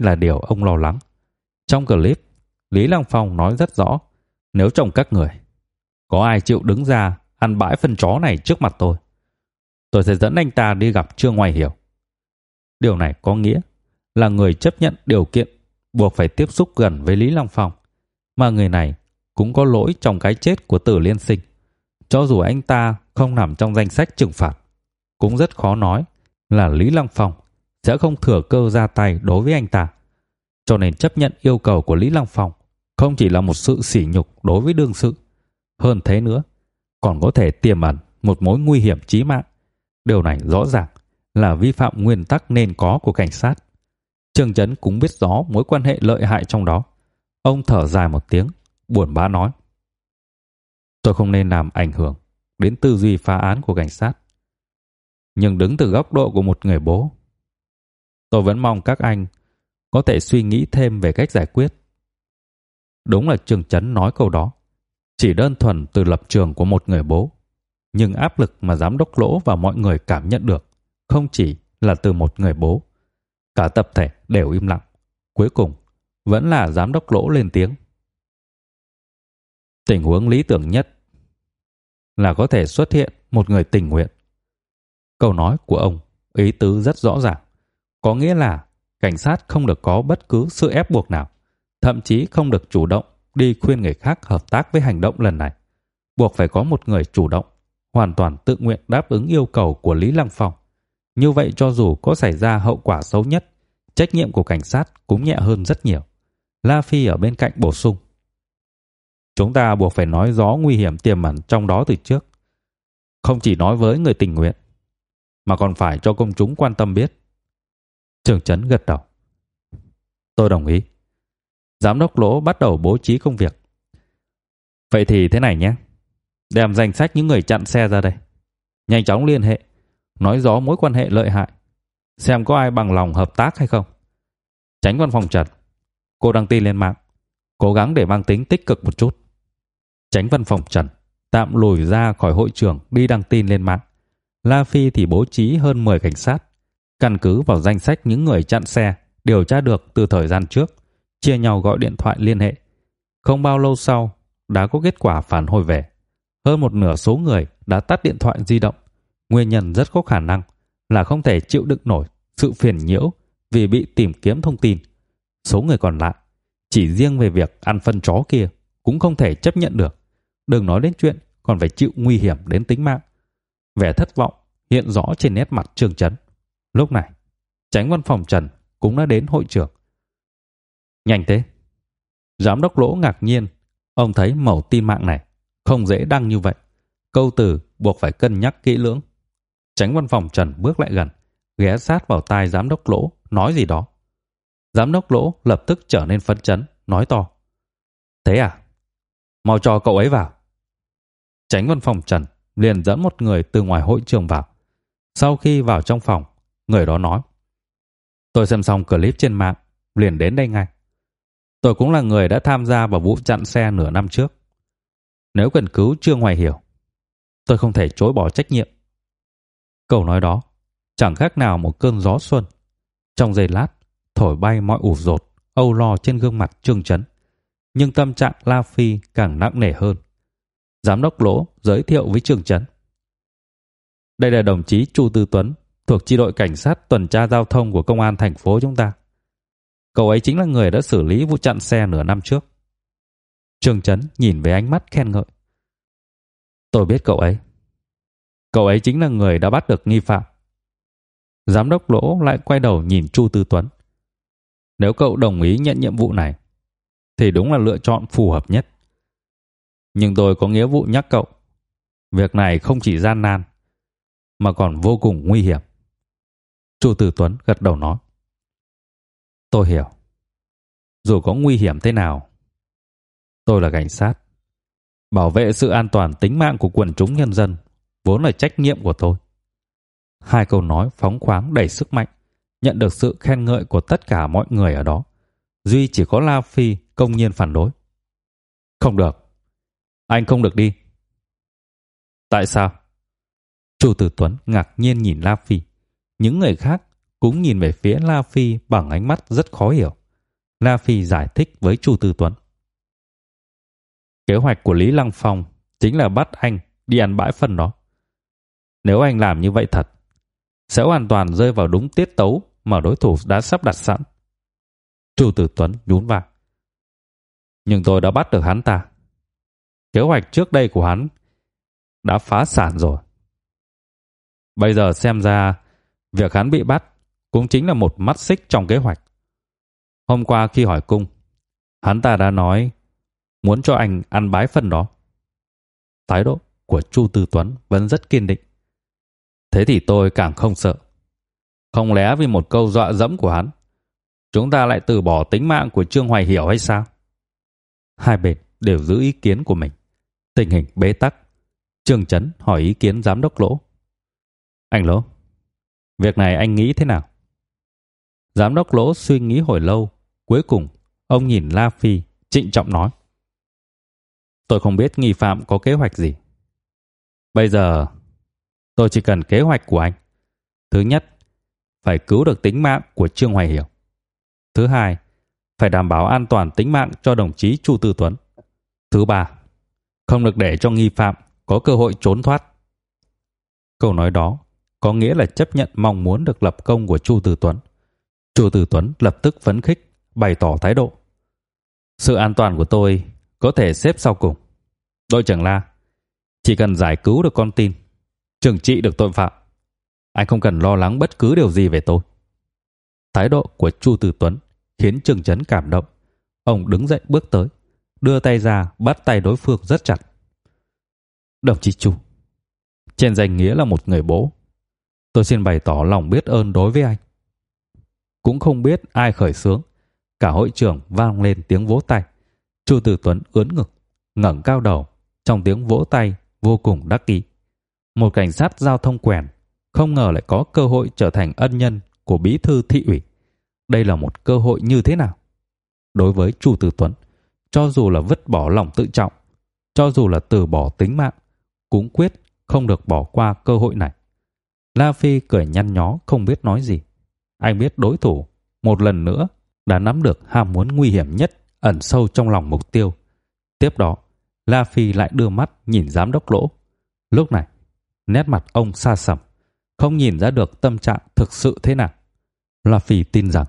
là điều ông lo lắng. Trong clip, Lý Lăng Phong nói rất rõ, nếu trong các người có ai chịu đứng ra ăn bãi phân chó này trước mặt tôi, tôi sẽ dẫn anh ta đi gặp Trương Ngoại Hiểu. Điều này có nghĩa là người chấp nhận điều kiện buộc phải tiếp xúc gần với Lý Lăng Phong, mà người này cũng có lỗi trong cái chết của Tử Liên Sinh. Cho dù anh ta không nằm trong danh sách trừng phạt, cũng rất khó nói là Lý Lăng Phong sẽ không thừa cơ ra tay đối với anh ta. Cho nên chấp nhận yêu cầu của Lý Lăng Phong không chỉ là một sự sỉ nhục đối với đương sự, hơn thế nữa, còn có thể tiềm ẩn một mối nguy hiểm chí mạng. Điều này rõ ràng là vi phạm nguyên tắc nên có của cảnh sát. Trương Chấn cũng biết rõ mối quan hệ lợi hại trong đó. Ông thở dài một tiếng, buồn bã nói: "Tôi không nên làm ảnh hưởng đến tư duy phá án của cảnh sát. Nhưng đứng từ góc độ của một người bố, tôi vẫn mong các anh có thể suy nghĩ thêm về cách giải quyết." Đúng là Trừng Chấn nói câu đó, chỉ đơn thuần từ lập trường của một người bố, nhưng áp lực mà giám đốc Lỗ và mọi người cảm nhận được không chỉ là từ một người bố. Cả tập thể đều im lặng. Cuối cùng, vẫn là giám đốc Lỗ lên tiếng. Tình huống lý tưởng nhất là có thể xuất hiện một người tình nguyện. Câu nói của ông ý tứ rất rõ ràng, có nghĩa là cảnh sát không được có bất cứ sự ép buộc nào, thậm chí không được chủ động đi khuyên người khác hợp tác với hành động lần này. Buộc phải có một người chủ động, hoàn toàn tự nguyện đáp ứng yêu cầu của Lý Lăng Phong. Như vậy cho dù có xảy ra hậu quả xấu nhất, trách nhiệm của cảnh sát cũng nhẹ hơn rất nhiều. La Phi ở bên cạnh bổ sung. Chúng ta buộc phải nói rõ nguy hiểm tiềm ẩn trong đó từ trước. Không chỉ nói với người tình nguyện, mà còn phải cho công chúng quan tâm biết. Trường Trấn gật đầu. Tôi đồng ý. Giám đốc Lỗ bắt đầu bố trí công việc. Vậy thì thế này nhé. Đem danh sách những người chặn xe ra đây. Nhanh chóng liên hệ nói rõ mối quan hệ lợi hại, xem có ai bằng lòng hợp tác hay không. Tránh văn phòng Trần, cô đăng tin lên mạng, cố gắng để mang tính tích cực một chút. Tránh văn phòng Trần tạm lùi ra khỏi hội trường đi đăng tin lên mạng. La Phi thì bố trí hơn 10 cảnh sát, căn cứ vào danh sách những người chặn xe điều tra được từ thời gian trước, chia nhau gọi điện thoại liên hệ. Không bao lâu sau, đã có kết quả phản hồi về. Hơn một nửa số người đã tắt điện thoại di động Nguyên nhân rất có khả năng là không thể chịu đựng nổi sự phiền nhiễu vì bị tìm kiếm thông tin. Số người còn lại, chỉ riêng về việc ăn phân chó kia cũng không thể chấp nhận được. Đừng nói đến chuyện còn phải chịu nguy hiểm đến tính mạng. Vẻ thất vọng hiện rõ trên nét mặt Trương Chấn. Lúc này, tránh văn phòng Trần cũng đã đến hội trường. Nhanh thế. Giám đốc Lỗ ngạc nhiên, ông thấy mẩu tin mạng này không dễ đăng như vậy. Câu từ buộc phải cân nhắc kỹ lưỡng. Tránh văn phòng Trần bước lại gần, ghé sát vào tai giám đốc Lỗ, nói gì đó. Giám đốc Lỗ lập tức trở nên phấn chấn, nói to. Thế à? Mau cho cậu ấy vào. Tránh văn phòng Trần liền dẫn một người từ ngoài hội trường vào. Sau khi vào trong phòng, người đó nói. Tôi xem xong clip trên mạng, liền đến đây ngay. Tôi cũng là người đã tham gia vào vụ chặn xe nửa năm trước. Nếu cần cứu Trương Hoài Hiểu, tôi không thể chối bỏ trách nhiệm. Câu nói đó chẳng khác nào một cơn gió xuân. Trong giây lát, thổi bay mọi ủ rột, âu lo trên gương mặt Trương Chấn. Nhưng tâm trạng La Phi càng nặng nề hơn. Giám đốc Lỗ giới thiệu với Trương Chấn. Đây là đồng chí Chu Tư Tuấn, thuộc chi đội cảnh sát tuần tra giao thông của công an thành phố chúng ta. Cậu ấy chính là người đã xử lý vụ chặn xe nửa năm trước. Trương Chấn nhìn với ánh mắt khen ngợi. Tôi biết cậu ấy. Cậu ấy chính là người đã bắt được nghi phạm. Giám đốc Lỗ lại quay đầu nhìn Chu Tư Tuấn. Nếu cậu đồng ý nhận nhiệm vụ này, thì đúng là lựa chọn phù hợp nhất. Nhưng tôi có nghĩa vụ nhắc cậu, việc này không chỉ gian nan, mà còn vô cùng nguy hiểm. Chu Tử Tuấn gật đầu nói. Tôi hiểu. Dù có nguy hiểm thế nào, tôi là cảnh sát. Bảo vệ sự an toàn tính mạng của quần chúng nhân dân vốn là trách nhiệm của tôi. Hai câu nói phóng khoáng đầy sức mạnh, nhận được sự khen ngợi của tất cả mọi người ở đó. Duy chỉ có La Phi công nhiên phản đối. Không được. Anh không được đi. Tại sao? Chu Tử Tuấn ngạc nhiên nhìn La Phi. Những người khác cũng nhìn về phía La Phi bằng ánh mắt rất khó hiểu. La Phi giải thích với Chu Tư Tuấn. Kế hoạch của Lý Lăng Phong chính là bắt anh đi ăn bãi phần đó. Nếu anh làm như vậy thật, sẽ hoàn toàn rơi vào đúng tiết tấu mà đối thủ đã sắp đặt sẵn. Chu Tử Tuấn nhún vai. Nhưng tôi đã bắt được hắn ta. Kế hoạch trước đây của hắn đã phá sản rồi. Bây giờ xem ra việc hắn bị bắt cũng chính là một mắt xích trong kế hoạch. Hôm qua khi hỏi cung, hắn ta đã nói muốn cho anh ăn bái phần đó. Thái độ của Chu Tư Tuấn vẫn rất kiên định. Thế thì tôi càng không sợ. Không lẽ vì một câu dọa dẫm của hắn, chúng ta lại từ bỏ tính mạng của Trương Hoài Hiểu hay sao? Hai bên đều giữ ý kiến của mình. Tình hình bế tắc. Trương Chấn hỏi ý kiến giám đốc Lỗ. Anh Lỗ, việc này anh nghĩ thế nào? Giám đốc Lỗ suy nghĩ hồi lâu, cuối cùng ông nhìn La Phi, trịnh trọng nói: Tôi không biết nghi phạm có kế hoạch gì. Bây giờ tôi chỉ cần kế hoạch của anh. Thứ nhất, phải cứu được tính mạng của Trương Hoài Hiểu. Thứ hai, phải đảm bảo an toàn tính mạng cho đồng chí Chu Tư Tuấn. Thứ ba, không được để cho nghi phạm có cơ hội trốn thoát. Câu nói đó có nghĩa là chấp nhận mong muốn được lập công của Chu Tử Tuấn. Chu Tử Tuấn lập tức phấn khích, bày tỏ thái độ. Sự an toàn của tôi có thể xếp sau cùng. Đội trưởng La, chỉ cần giải cứu được con tin, trừng trị được tội phạm, anh không cần lo lắng bất cứ điều gì về tôi. Thái độ của Chu Tử Tuấn khiến Trừng Chấn cảm động. Ông đứng dậy bước tới, đưa tay ra bắt tay đối phương rất chặt. Đồng chí Chu, trên danh nghĩa là một người bố, tôi xin bày tỏ lòng biết ơn đối với anh. Cũng không biết ai khởi sướng cả hội trưởng vang lên tiếng vỗ tay. Chu Tử Tuấn ưỡn ngực, ngẩng cao đầu, trong tiếng vỗ tay vô cùng đắc ý. Một cảnh sát giao thông quèn, không ngờ lại có cơ hội trở thành ân nhân của bí thư thị ủy. Đây là một cơ hội như thế nào? Đối với Chu Tử Tuấn, cho dù là vứt bỏ lòng tự trọng, cho dù là từ bỏ tính mạng, cũng quyết không được bỏ qua cơ hội này. La Phi cười nhăn nhó không biết nói gì. Anh biết đối thủ một lần nữa đã nắm được ham muốn nguy hiểm nhất ẩn sâu trong lòng mục tiêu. Tiếp đó, La Phi lại đưa mắt nhìn giám đốc lỗ. Lúc này, nét mặt ông xa sầm, không nhìn ra được tâm trạng thực sự thế nào. La Phi tin rằng,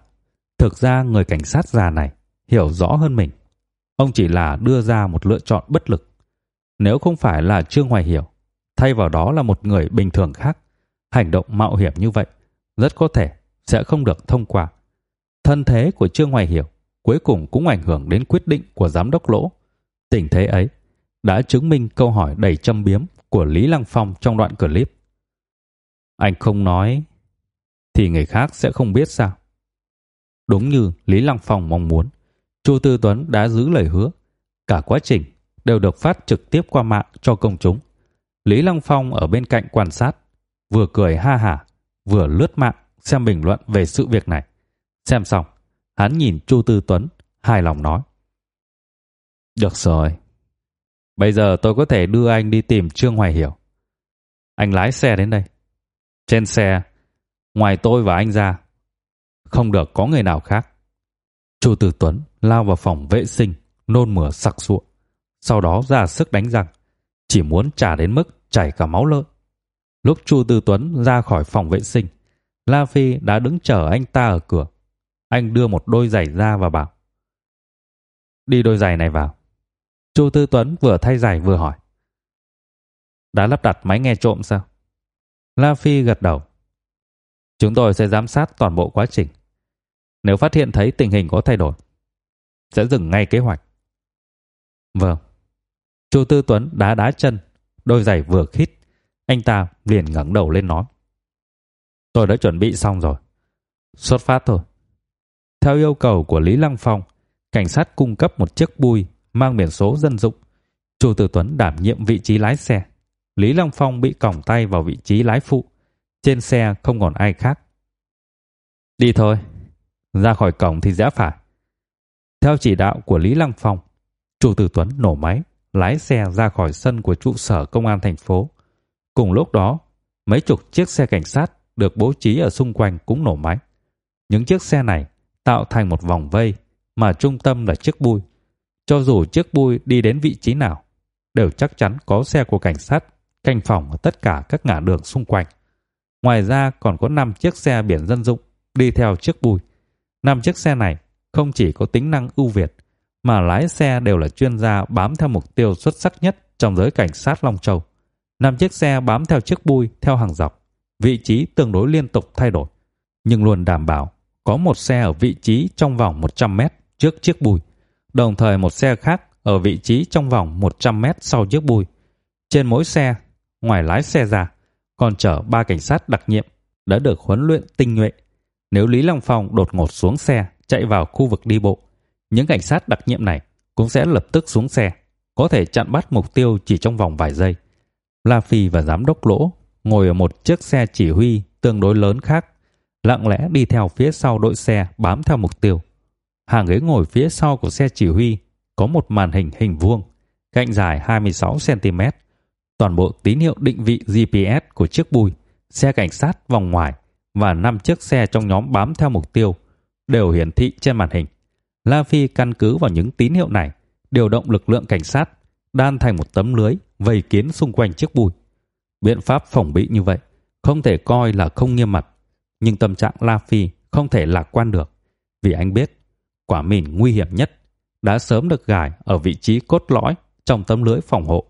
thực ra người cảnh sát già này hiểu rõ hơn mình. Ông chỉ là đưa ra một lựa chọn bất lực. Nếu không phải là Trương Hoài Hiểu, thay vào đó là một người bình thường khác, hành động mạo hiểm như vậy rất có thể sẽ không được thông qua. Thân thế của Trương Hoài Hiểu cuối cùng cũng ảnh hưởng đến quyết định của giám đốc Lỗ. Tình thế ấy đã chứng minh câu hỏi đầy châm biếm của Lý Lăng Phong trong đoạn clip. Anh không nói thì người khác sẽ không biết sao. Đúng như Lý Lăng Phong mong muốn, Chu Tư Tuấn đã giữ lời hứa, cả quá trình đều được phát trực tiếp qua mạng cho công chúng. Lý Lăng Phong ở bên cạnh quan sát, vừa cười ha hả, vừa lướt mạng xem bình luận về sự việc này. Xem xong, Hắn nhìn Chu Tư Tuấn, hài lòng nói. Được rồi. Bây giờ tôi có thể đưa anh đi tìm Trương Hoài Hiểu. Anh lái xe đến đây. Trên xe, ngoài tôi và anh ra, không được có người nào khác. Chu Tư Tuấn lao vào phòng vệ sinh, nôn mửa sặc sụa. Sau đó ra sức đánh răng, chỉ muốn trả đến mức chảy cả máu lợn. Lúc Chu Tư Tuấn ra khỏi phòng vệ sinh, La Phi đã đứng chờ anh ta ở cửa. Anh đưa một đôi giày ra và bảo. Đi đôi giày này vào. Chu Tư Tuấn vừa thay giày vừa hỏi. Đã lắp đặt máy nghe trộm sao? La Phi gật đầu. Chúng tôi sẽ giám sát toàn bộ quá trình. Nếu phát hiện thấy tình hình có thay đổi, sẽ dừng ngay kế hoạch. Vâng. Chu Tư Tuấn đá đá chân, đôi giày vừa khít, anh ta liền ngẩng đầu lên nói: "Tôi đã chuẩn bị xong rồi. Xuất phát thôi." Theo yêu cầu của Lý Lăng Phong, cảnh sát cung cấp một chiếc bui mang biển số dân dụng. Chu Tử Tuấn đảm nhiệm vị trí lái xe. Lý Lăng Phong bị còng tay vào vị trí lái phụ. Trên xe không còn ai khác. Đi thôi. Ra khỏi cổng thì rẽ phải. Theo chỉ đạo của Lý Lăng Phong, Chu Tử Tuấn nổ máy, lái xe ra khỏi sân của trụ sở công an thành phố. Cùng lúc đó, mấy chục chiếc xe cảnh sát được bố trí ở xung quanh cũng nổ máy. Những chiếc xe này tạo thành một vòng vây mà trung tâm là chiếc bui. Cho dù chiếc bui đi đến vị trí nào, đều chắc chắn có xe của cảnh sát canh phòng ở tất cả các ngã đường xung quanh. Ngoài ra còn có 5 chiếc xe biển dân dụng đi theo chiếc bui. 5 chiếc xe này không chỉ có tính năng ưu việt mà lái xe đều là chuyên gia bám theo mục tiêu xuất sắc nhất trong giới cảnh sát Long Châu. Năm chiếc xe bám theo chiếc bui theo hàng dọc, vị trí tương đối liên tục thay đổi, nhưng luôn đảm bảo có một xe ở vị trí trong vòng 100 mét trước chiếc bui, đồng thời một xe khác ở vị trí trong vòng 100 mét sau chiếc bui. Trên mỗi xe, ngoài lái xe ra, còn chở ba cảnh sát đặc nhiệm đã được huấn luyện tinh nhuệ. Nếu Lý Long Phong đột ngột xuống xe chạy vào khu vực đi bộ, những cảnh sát đặc nhiệm này cũng sẽ lập tức xuống xe, có thể chặn bắt mục tiêu chỉ trong vòng vài giây. La Phi và giám đốc Lỗ ngồi ở một chiếc xe chỉ huy tương đối lớn khác, lặng lẽ đi theo phía sau đội xe bám theo mục tiêu. Hàng ghế ngồi phía sau của xe chỉ huy có một màn hình hình vuông, cạnh dài 26 cm. Toàn bộ tín hiệu định vị GPS của chiếc bùi, xe cảnh sát vòng ngoài và năm chiếc xe trong nhóm bám theo mục tiêu đều hiển thị trên màn hình. La Phi căn cứ vào những tín hiệu này, điều động lực lượng cảnh sát đan thành một tấm lưới vây kín xung quanh chiếc bùi. Biện pháp phòng bị như vậy không thể coi là không nghiêm mật, nhưng tâm trạng La Phi không thể lạc quan được, vì anh biết quả mìn nguy hiểm nhất đã sớm được gài ở vị trí cốt lõi trong tấm lưới phòng hộ.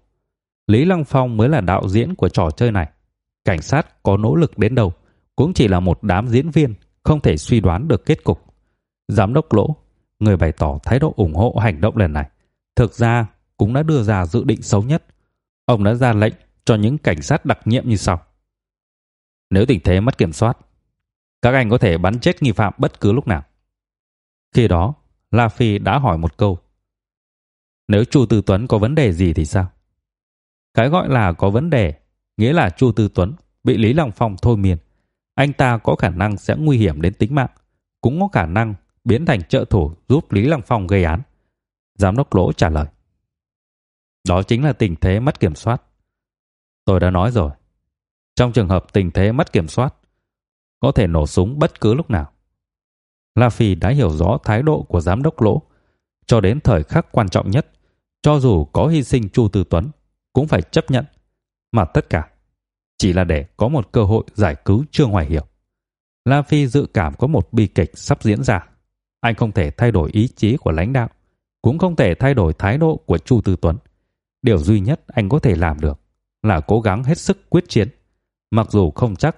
Lý Lăng Phong mới là đạo diễn của trò chơi này. Cảnh sát có nỗ lực đến đâu cũng chỉ là một đám diễn viên không thể suy đoán được kết cục. Giám đốc Lỗ, người bày tỏ thái độ ủng hộ hành động lần này, thực ra cũng đã đưa ra dự định xấu nhất. Ông đã ra lệnh cho những cảnh sát đặc nhiệm như sau. Nếu tình thế mất kiểm soát, các anh có thể bắn chết nghi phạm bất cứ lúc nào. Khi đó, La Phi đã hỏi một câu. Nếu Chu Tư Tuấn có vấn đề gì thì sao? Cái gọi là có vấn đề, nghĩa là Chu Tư Tuấn bị Lý Long Phong thôi miên. Anh ta có khả năng sẽ nguy hiểm đến tính mạng, cũng có khả năng biến thành trợ thủ giúp Lý Long Phong gây án. Giám đốc Lỗ trả lời. Đó chính là tình thế mất kiểm soát. Tôi đã nói rồi. Trong trường hợp tình thế mất kiểm soát, có thể nổ súng bất cứ lúc nào. La Phi đã hiểu rõ thái độ của giám đốc Lỗ, cho đến thời khắc quan trọng nhất, cho dù có hy sinh Chu Tư Tuấn, cũng phải chấp nhận, mà tất cả chỉ là để có một cơ hội giải cứu Trương Hoài Hiểu. La Phi dự cảm có một bi kịch sắp diễn ra. Anh không thể thay đổi ý chí của lãnh đạo, cũng không thể thay đổi thái độ của Chu Tư Tuấn. Điều duy nhất anh có thể làm được là cố gắng hết sức quyết chiến. Mặc dù không chắc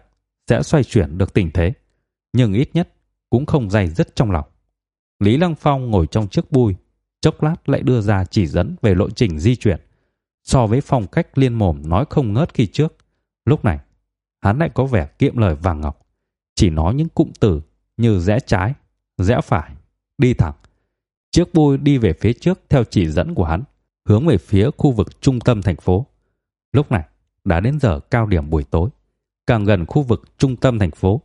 sẽ xoay chuyển được tình thế, nhưng ít nhất cũng không dày dứt trong lòng. Lý Lăng Phong ngồi trong chiếc bui, chốc lát lại đưa ra chỉ dẫn về lộ trình di chuyển. So với phong cách liên mồm nói không ngớt khi trước, lúc này hắn lại có vẻ kiệm lời vàng ngọc, chỉ nói những cụm từ như rẽ trái, rẽ phải, đi thẳng. Chiếc bui đi về phía trước theo chỉ dẫn của hắn, hướng về phía khu vực trung tâm thành phố. Lúc này đã đến giờ cao điểm buổi tối, càng gần khu vực trung tâm thành phố,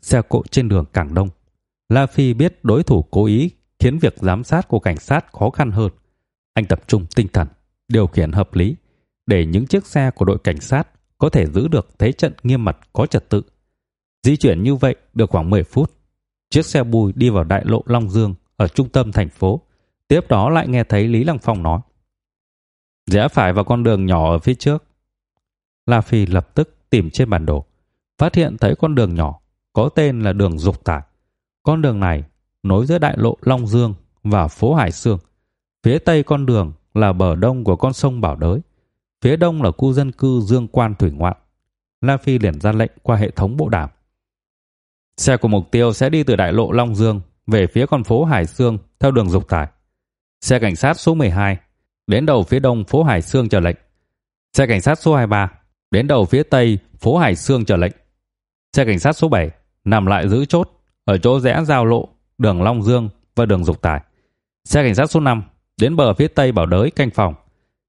xe cộ trên đường càng đông. La Phi biết đối thủ cố ý khiến việc giám sát của cảnh sát khó khăn hơn. Anh tập trung tinh thần, điều khiển hợp lý để những chiếc xe của đội cảnh sát có thể giữ được thế trận nghiêm mật có trật tự. Di chuyển như vậy được khoảng 10 phút. Chiếc xe bùi đi vào đại lộ Long Dương ở trung tâm thành phố. Tiếp đó lại nghe thấy Lý Lăng Phong nói. Rẽ phải vào con đường nhỏ ở phía trước. La Phi lập tức tìm trên bản đồ. Phát hiện thấy con đường nhỏ có tên là đường Dục Tải. Con đường này nối giữa đại lộ Long Dương và phố Hải Sương. Phía tây con đường là bờ đông của con sông Bảo Đới. Phía đông là khu dân cư Dương Quan Thủy Ngoạn. La Phi liền ra lệnh qua hệ thống bộ đàm. Xe của mục tiêu sẽ đi từ đại lộ Long Dương về phía con phố Hải Sương theo đường Dục Tải. Xe cảnh sát số 12 đến đầu phía đông phố Hải Sương chờ lệnh. Xe cảnh sát số 23 đến đầu phía tây phố Hải Sương chờ lệnh. Xe cảnh sát số 7 nằm lại giữ chốt ở chỗ rẽ giao lộ đường Long Dương và đường Dục Tài Xe cảnh sát số 5 đến bờ phía tây Bảo Đới canh phòng.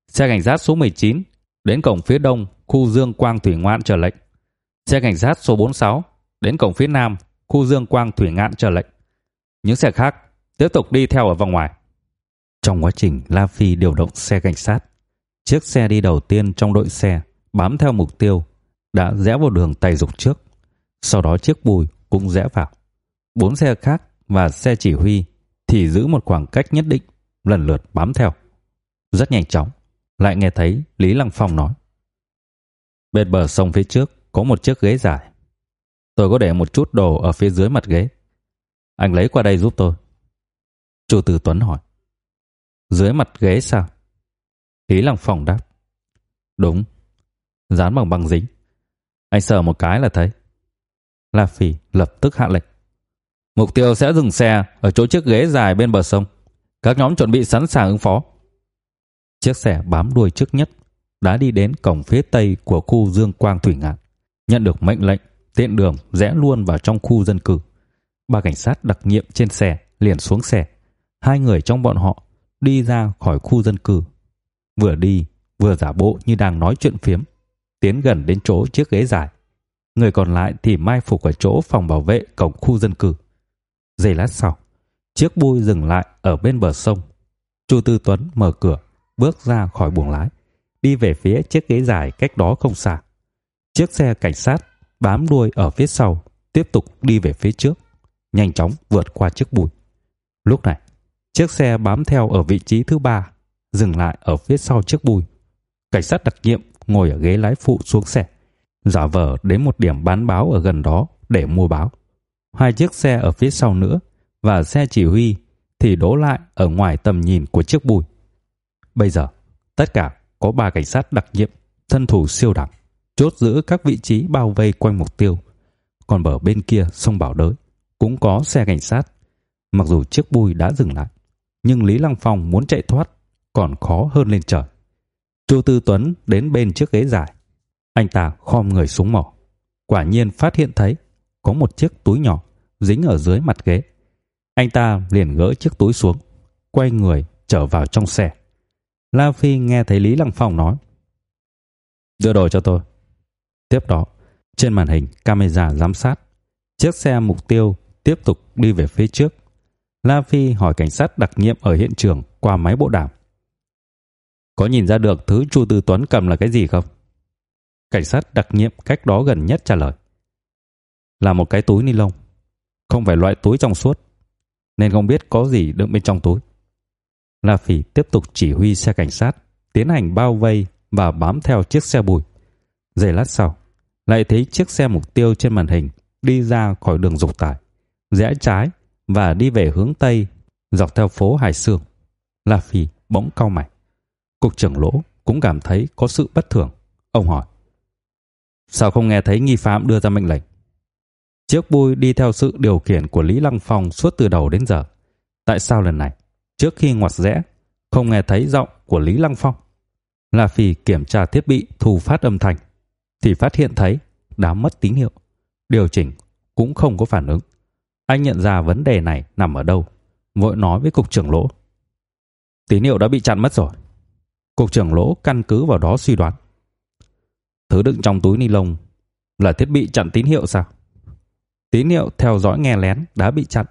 Xe cảnh sát số 19 đến cổng phía đông khu Dương Quang Thủy Ngoạn chờ lệnh. Xe cảnh sát số 46 đến cổng phía nam khu Dương Quang Thủy Ngạn chờ lệnh. Những xe khác tiếp tục đi theo ở vòng ngoài. Trong quá trình La Phi điều động xe cảnh sát, chiếc xe đi đầu tiên trong đội xe bám theo mục tiêu đã rẽ vào đường tay dục trước. Sau đó chiếc bùi cũng rẽ vào. Bốn xe khác và xe chỉ huy thì giữ một khoảng cách nhất định, lần lượt bám theo. Rất nhanh chóng, lại nghe thấy Lý Lăng Phong nói. Bên bờ sông phía trước có một chiếc ghế dài. Tôi có để một chút đồ ở phía dưới mặt ghế. Anh lấy qua đây giúp tôi. Chu Tử Tuấn hỏi. Dưới mặt ghế sao? Lý Lăng Phong đáp. Đúng. Dán bằng băng dính. Anh sờ một cái là thấy. La Phỉ lập tức hạ lệnh. Mục tiêu sẽ dừng xe ở chỗ chiếc ghế dài bên bờ sông. Các nhóm chuẩn bị sẵn sàng ứng phó. Chiếc xe bám đuôi trước nhất đã đi đến cổng phía tây của khu Dương Quang Thủy Ngạn. Nhận được mệnh lệnh, tiện đường rẽ luôn vào trong khu dân cư. Ba cảnh sát đặc nhiệm trên xe liền xuống xe. Hai người trong bọn họ đi ra khỏi khu dân cư. Vừa đi, vừa giả bộ như đang nói chuyện phiếm, tiến gần đến chỗ chiếc ghế dài. Người còn lại thì mai phục ở chỗ phòng bảo vệ cổng khu dân cư. Giây lát sau, chiếc bui dừng lại ở bên bờ sông. Chu Tư Tuấn mở cửa, bước ra khỏi buồng lái, đi về phía chiếc ghế dài cách đó không xa. Chiếc xe cảnh sát bám đuôi ở phía sau, tiếp tục đi về phía trước, nhanh chóng vượt qua chiếc bụi. Lúc này, chiếc xe bám theo ở vị trí thứ ba, dừng lại ở phía sau chiếc bùi Cảnh sát đặc nhiệm ngồi ở ghế lái phụ xuống xe, giả vờ đến một điểm bán báo ở gần đó để mua báo. Hai chiếc xe ở phía sau nữa và xe chỉ huy thì đổ lại ở ngoài tầm nhìn của chiếc bùi Bây giờ, tất cả có ba cảnh sát đặc nhiệm, thân thủ siêu đẳng, chốt giữ các vị trí bao vây quanh mục tiêu. Còn bờ bên kia sông Bảo Đới cũng có xe cảnh sát. Mặc dù chiếc bùi đã dừng lại, nhưng Lý Lăng Phong muốn chạy thoát còn khó hơn lên trời. Chu Tư Tuấn đến bên chiếc ghế dài. Anh ta khom người xuống mỏ. Quả nhiên phát hiện thấy có một chiếc túi nhỏ dính ở dưới mặt ghế. Anh ta liền gỡ chiếc túi xuống, quay người trở vào trong xe. La Phi nghe thấy Lý Lăng Phong nói: "Đưa đồ cho tôi." Tiếp đó, trên màn hình camera giám sát, chiếc xe mục tiêu tiếp tục đi về phía trước. La Phi hỏi cảnh sát đặc nhiệm ở hiện trường qua máy bộ đàm. Có nhìn ra được thứ Chu Tư Tuấn cầm là cái gì không? Cảnh sát đặc nhiệm cách đó gần nhất trả lời. Là một cái túi ni lông, không phải loại túi trong suốt, nên không biết có gì đựng bên trong túi. La phi tiếp tục chỉ huy xe cảnh sát tiến hành bao vây và bám theo chiếc xe bùi. Giây lát sau, lại thấy chiếc xe mục tiêu trên màn hình đi ra khỏi đường dục tải, rẽ trái và đi về hướng tây dọc theo phố Hải Sương. La Phi bỗng cau mày. Cục trưởng Lỗ cũng cảm thấy có sự bất thường. Ông hỏi: "Sao không nghe thấy nghi phạm đưa ra mệnh lệnh?" Chiếc bui đi theo sự điều khiển của Lý Lăng Phong suốt từ đầu đến giờ. Tại sao lần này, trước khi ngoặt rẽ, không nghe thấy giọng của Lý Lăng Phong? La Phi kiểm tra thiết bị thu phát âm thanh thì phát hiện thấy đã mất tín hiệu, điều chỉnh cũng không có phản ứng. Anh nhận ra vấn đề này nằm ở đâu, vội nói với cục trưởng Lỗ. Tín hiệu đã bị chặn mất rồi. Cục trưởng Lỗ căn cứ vào đó suy đoán. Thứ đựng trong túi ni lông là thiết bị chặn tín hiệu sao? Tín hiệu theo dõi nghe lén đã bị chặn,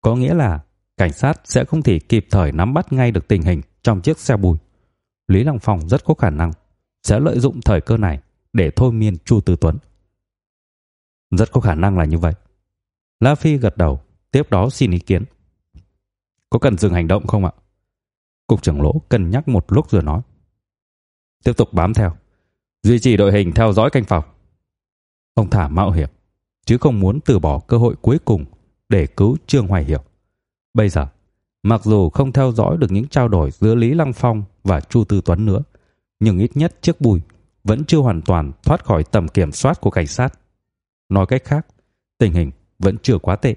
có nghĩa là cảnh sát sẽ không thể kịp thời nắm bắt ngay được tình hình trong chiếc xe bùi. Lý Lăng Phong rất có khả năng sẽ lợi dụng thời cơ này để thôi miên Chu Tư Tuấn. Rất có khả năng là như vậy. La Phi gật đầu, tiếp đó xin ý kiến. Có cần dừng hành động không ạ? Cục trưởng Lỗ cân nhắc một lúc rồi nói. Tiếp tục bám theo, duy trì đội hình theo dõi canh phòng. Ông thả mạo hiểm, chứ không muốn từ bỏ cơ hội cuối cùng để cứu Trương Hoài Hiểu. Bây giờ, mặc dù không theo dõi được những trao đổi giữa Lý Lăng Phong và Chu Tư Tuấn nữa, nhưng ít nhất chiếc bùi vẫn chưa hoàn toàn thoát khỏi tầm kiểm soát của cảnh sát. Nói cách khác, tình hình vẫn chưa quá tệ,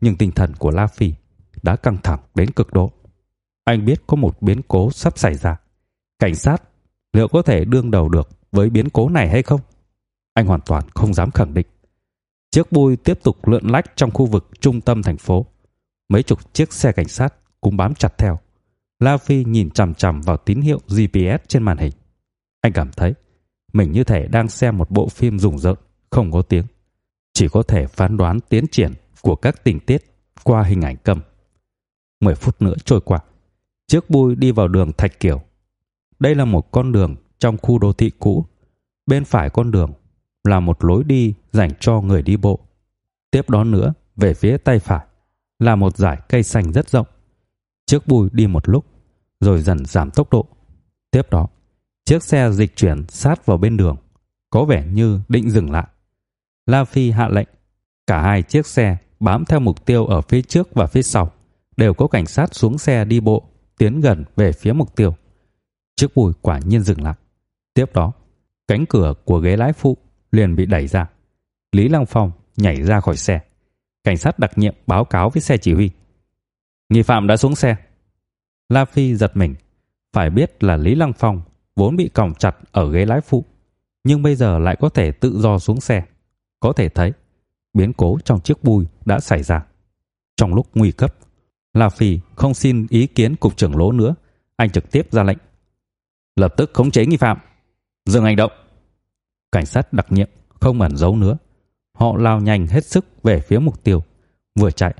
nhưng tinh thần của La Phi đã căng thẳng đến cực độ. Anh biết có một biến cố sắp xảy ra. Cảnh sát liệu có thể đương đầu được với biến cố này hay không? Anh hoàn toàn không dám khẳng định. Chiếc bui tiếp tục lượn lách trong khu vực trung tâm thành phố. Mấy chục chiếc xe cảnh sát cũng bám chặt theo. La Phi nhìn chằm chằm vào tín hiệu GPS trên màn hình. Anh cảm thấy mình như thể đang xem một bộ phim rùng rợn, không có tiếng. Chỉ có thể phán đoán tiến triển của các tình tiết qua hình ảnh cầm. 10 phút nữa trôi qua. Chiếc bui đi vào đường Thạch Kiều. Đây là một con đường trong khu đô thị cũ. Bên phải con đường là một lối đi dành cho người đi bộ. Tiếp đó nữa về phía tay phải là một dải cây xanh rất rộng. Chiếc bùi đi một lúc rồi dần giảm tốc độ. Tiếp đó, chiếc xe dịch chuyển sát vào bên đường, có vẻ như định dừng lại. La Phi hạ lệnh, cả hai chiếc xe bám theo mục tiêu ở phía trước và phía sau, đều có cảnh sát xuống xe đi bộ, tiến gần về phía mục tiêu. Chiếc bùi quả nhiên dừng lại. Tiếp đó, cánh cửa của ghế lái phụ liền bị đẩy ra. Lý Lăng Phong nhảy ra khỏi xe. Cảnh sát đặc nhiệm báo cáo với xe chỉ huy. Nghi phạm đã xuống xe. La Phi giật mình, phải biết là Lý Lăng Phong vốn bị còng chặt ở ghế lái phụ, nhưng bây giờ lại có thể tự do xuống xe. Có thể thấy, biến cố trong chiếc bùi đã xảy ra. Trong lúc nguy cấp, La Phi không xin ý kiến cục trưởng lỗ nữa, anh trực tiếp ra lệnh. Lập tức khống chế nghi phạm, dừng hành động. Cảnh sát đặc nhiệm không ẩn giấu nữa, họ lao nhanh hết sức về phía mục tiêu, vừa chạy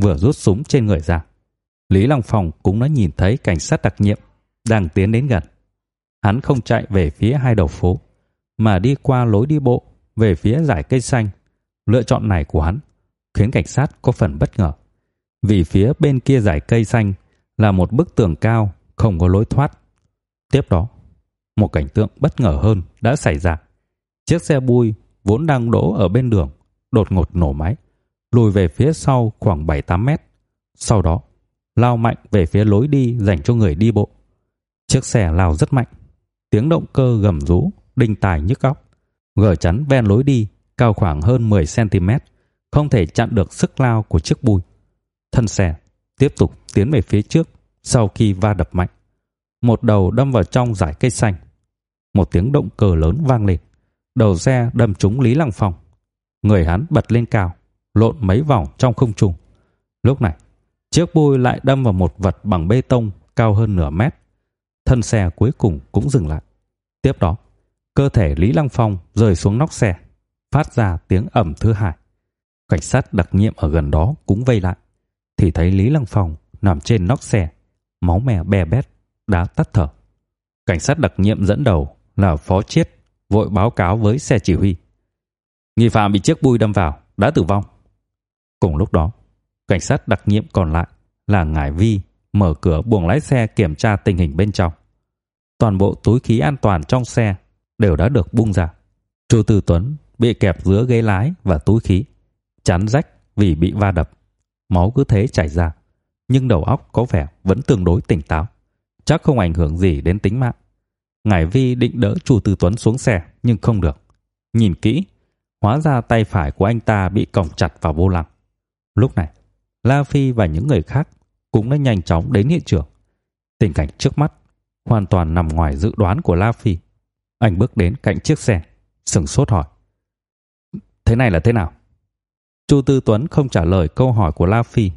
vừa rút súng trên người ra. Lý Long Phong cũng đã nhìn thấy cảnh sát đặc nhiệm đang tiến đến gần. Hắn không chạy về phía hai đầu phố, mà đi qua lối đi bộ về phía dải cây xanh. Lựa chọn này của hắn khiến cảnh sát có phần bất ngờ. Vì phía bên kia dải cây xanh là một bức tường cao không có lối thoát. Tiếp đó, một cảnh tượng bất ngờ hơn đã xảy ra. Chiếc xe bui vốn đang đỗ ở bên đường đột ngột nổ máy, lùi về phía sau khoảng 7-8 mét. Sau đó, lao mạnh về phía lối đi dành cho người đi bộ. Chiếc xe lao rất mạnh, tiếng động cơ gầm rú, đinh tài nhức óc. Gờ chắn ven lối đi cao khoảng hơn 10 cm, không thể chặn được sức lao của chiếc bùi. Thân xe tiếp tục tiến về phía trước sau khi va đập mạnh. Một đầu đâm vào trong dải cây xanh. Một tiếng động cơ lớn vang lên. Đầu xe đâm trúng Lý Lăng Phong. Người hắn bật lên cao, lộn mấy vòng trong không trung. Lúc này, chiếc bùi lại đâm vào một vật bằng bê tông cao hơn nửa mét. Thân xe cuối cùng cũng dừng lại. Tiếp đó, cơ thể Lý Lăng Phong rơi xuống nóc xe, phát ra tiếng ầm thứ hai. Cảnh sát đặc nhiệm ở gần đó cũng vây lại, thì thấy Lý Lăng Phong nằm trên nóc xe, máu me be bét, đã tắt thở. Cảnh sát đặc nhiệm dẫn đầu là Phó Chiết vội báo cáo với xe chỉ huy. Nghi phạm bị chiếc bui đâm vào, đã tử vong. Cùng lúc đó, cảnh sát đặc nhiệm còn lại là Ngải Vi mở cửa buồng lái xe kiểm tra tình hình bên trong. Toàn bộ túi khí an toàn trong xe đều đã được bung ra. Chu Tư Tuấn bị kẹp giữa ghế lái và túi khí, chán rách vì bị va đập. Máu cứ thế chảy ra, nhưng đầu óc có vẻ vẫn tương đối tỉnh táo, chắc không ảnh hưởng gì đến tính mạng. Ngải Vi định đỡ Chu Tư Tuấn xuống xe nhưng không được. Nhìn kỹ, hóa ra tay phải của anh ta bị còng chặt vào vô lăng. Lúc này, La Phi và những người khác cũng đã nhanh chóng đến hiện trường. Tình cảnh trước mắt hoàn toàn nằm ngoài dự đoán của La Phi. Anh bước đến cạnh chiếc xe, sừng sốt hỏi: "Thế này là thế nào?" Chu Tư Tuấn không trả lời câu hỏi của La Phi.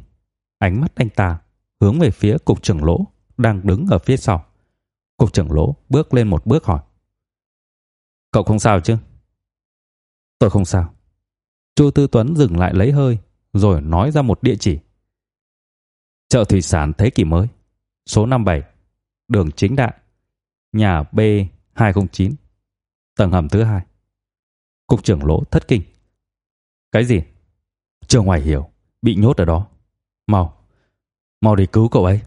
Ánh mắt anh ta hướng về phía cục trưởng Lỗ đang đứng ở phía sau. Cục trưởng Lỗ bước lên một bước hỏi: "Cậu không sao chứ?" "Tôi không sao." Chu Tư Tuấn dừng lại lấy hơi rồi nói ra một địa chỉ. Chợ thủy sản thế kỷ mới, số 57, đường Chính Đại, nhà B. 209, tầng hầm thứ hai. Cục trưởng Lỗ thất kinh. Cái gì? Trường Hoài Hiểu bị nhốt ở đó. Mau, mau đi cứu cậu ấy.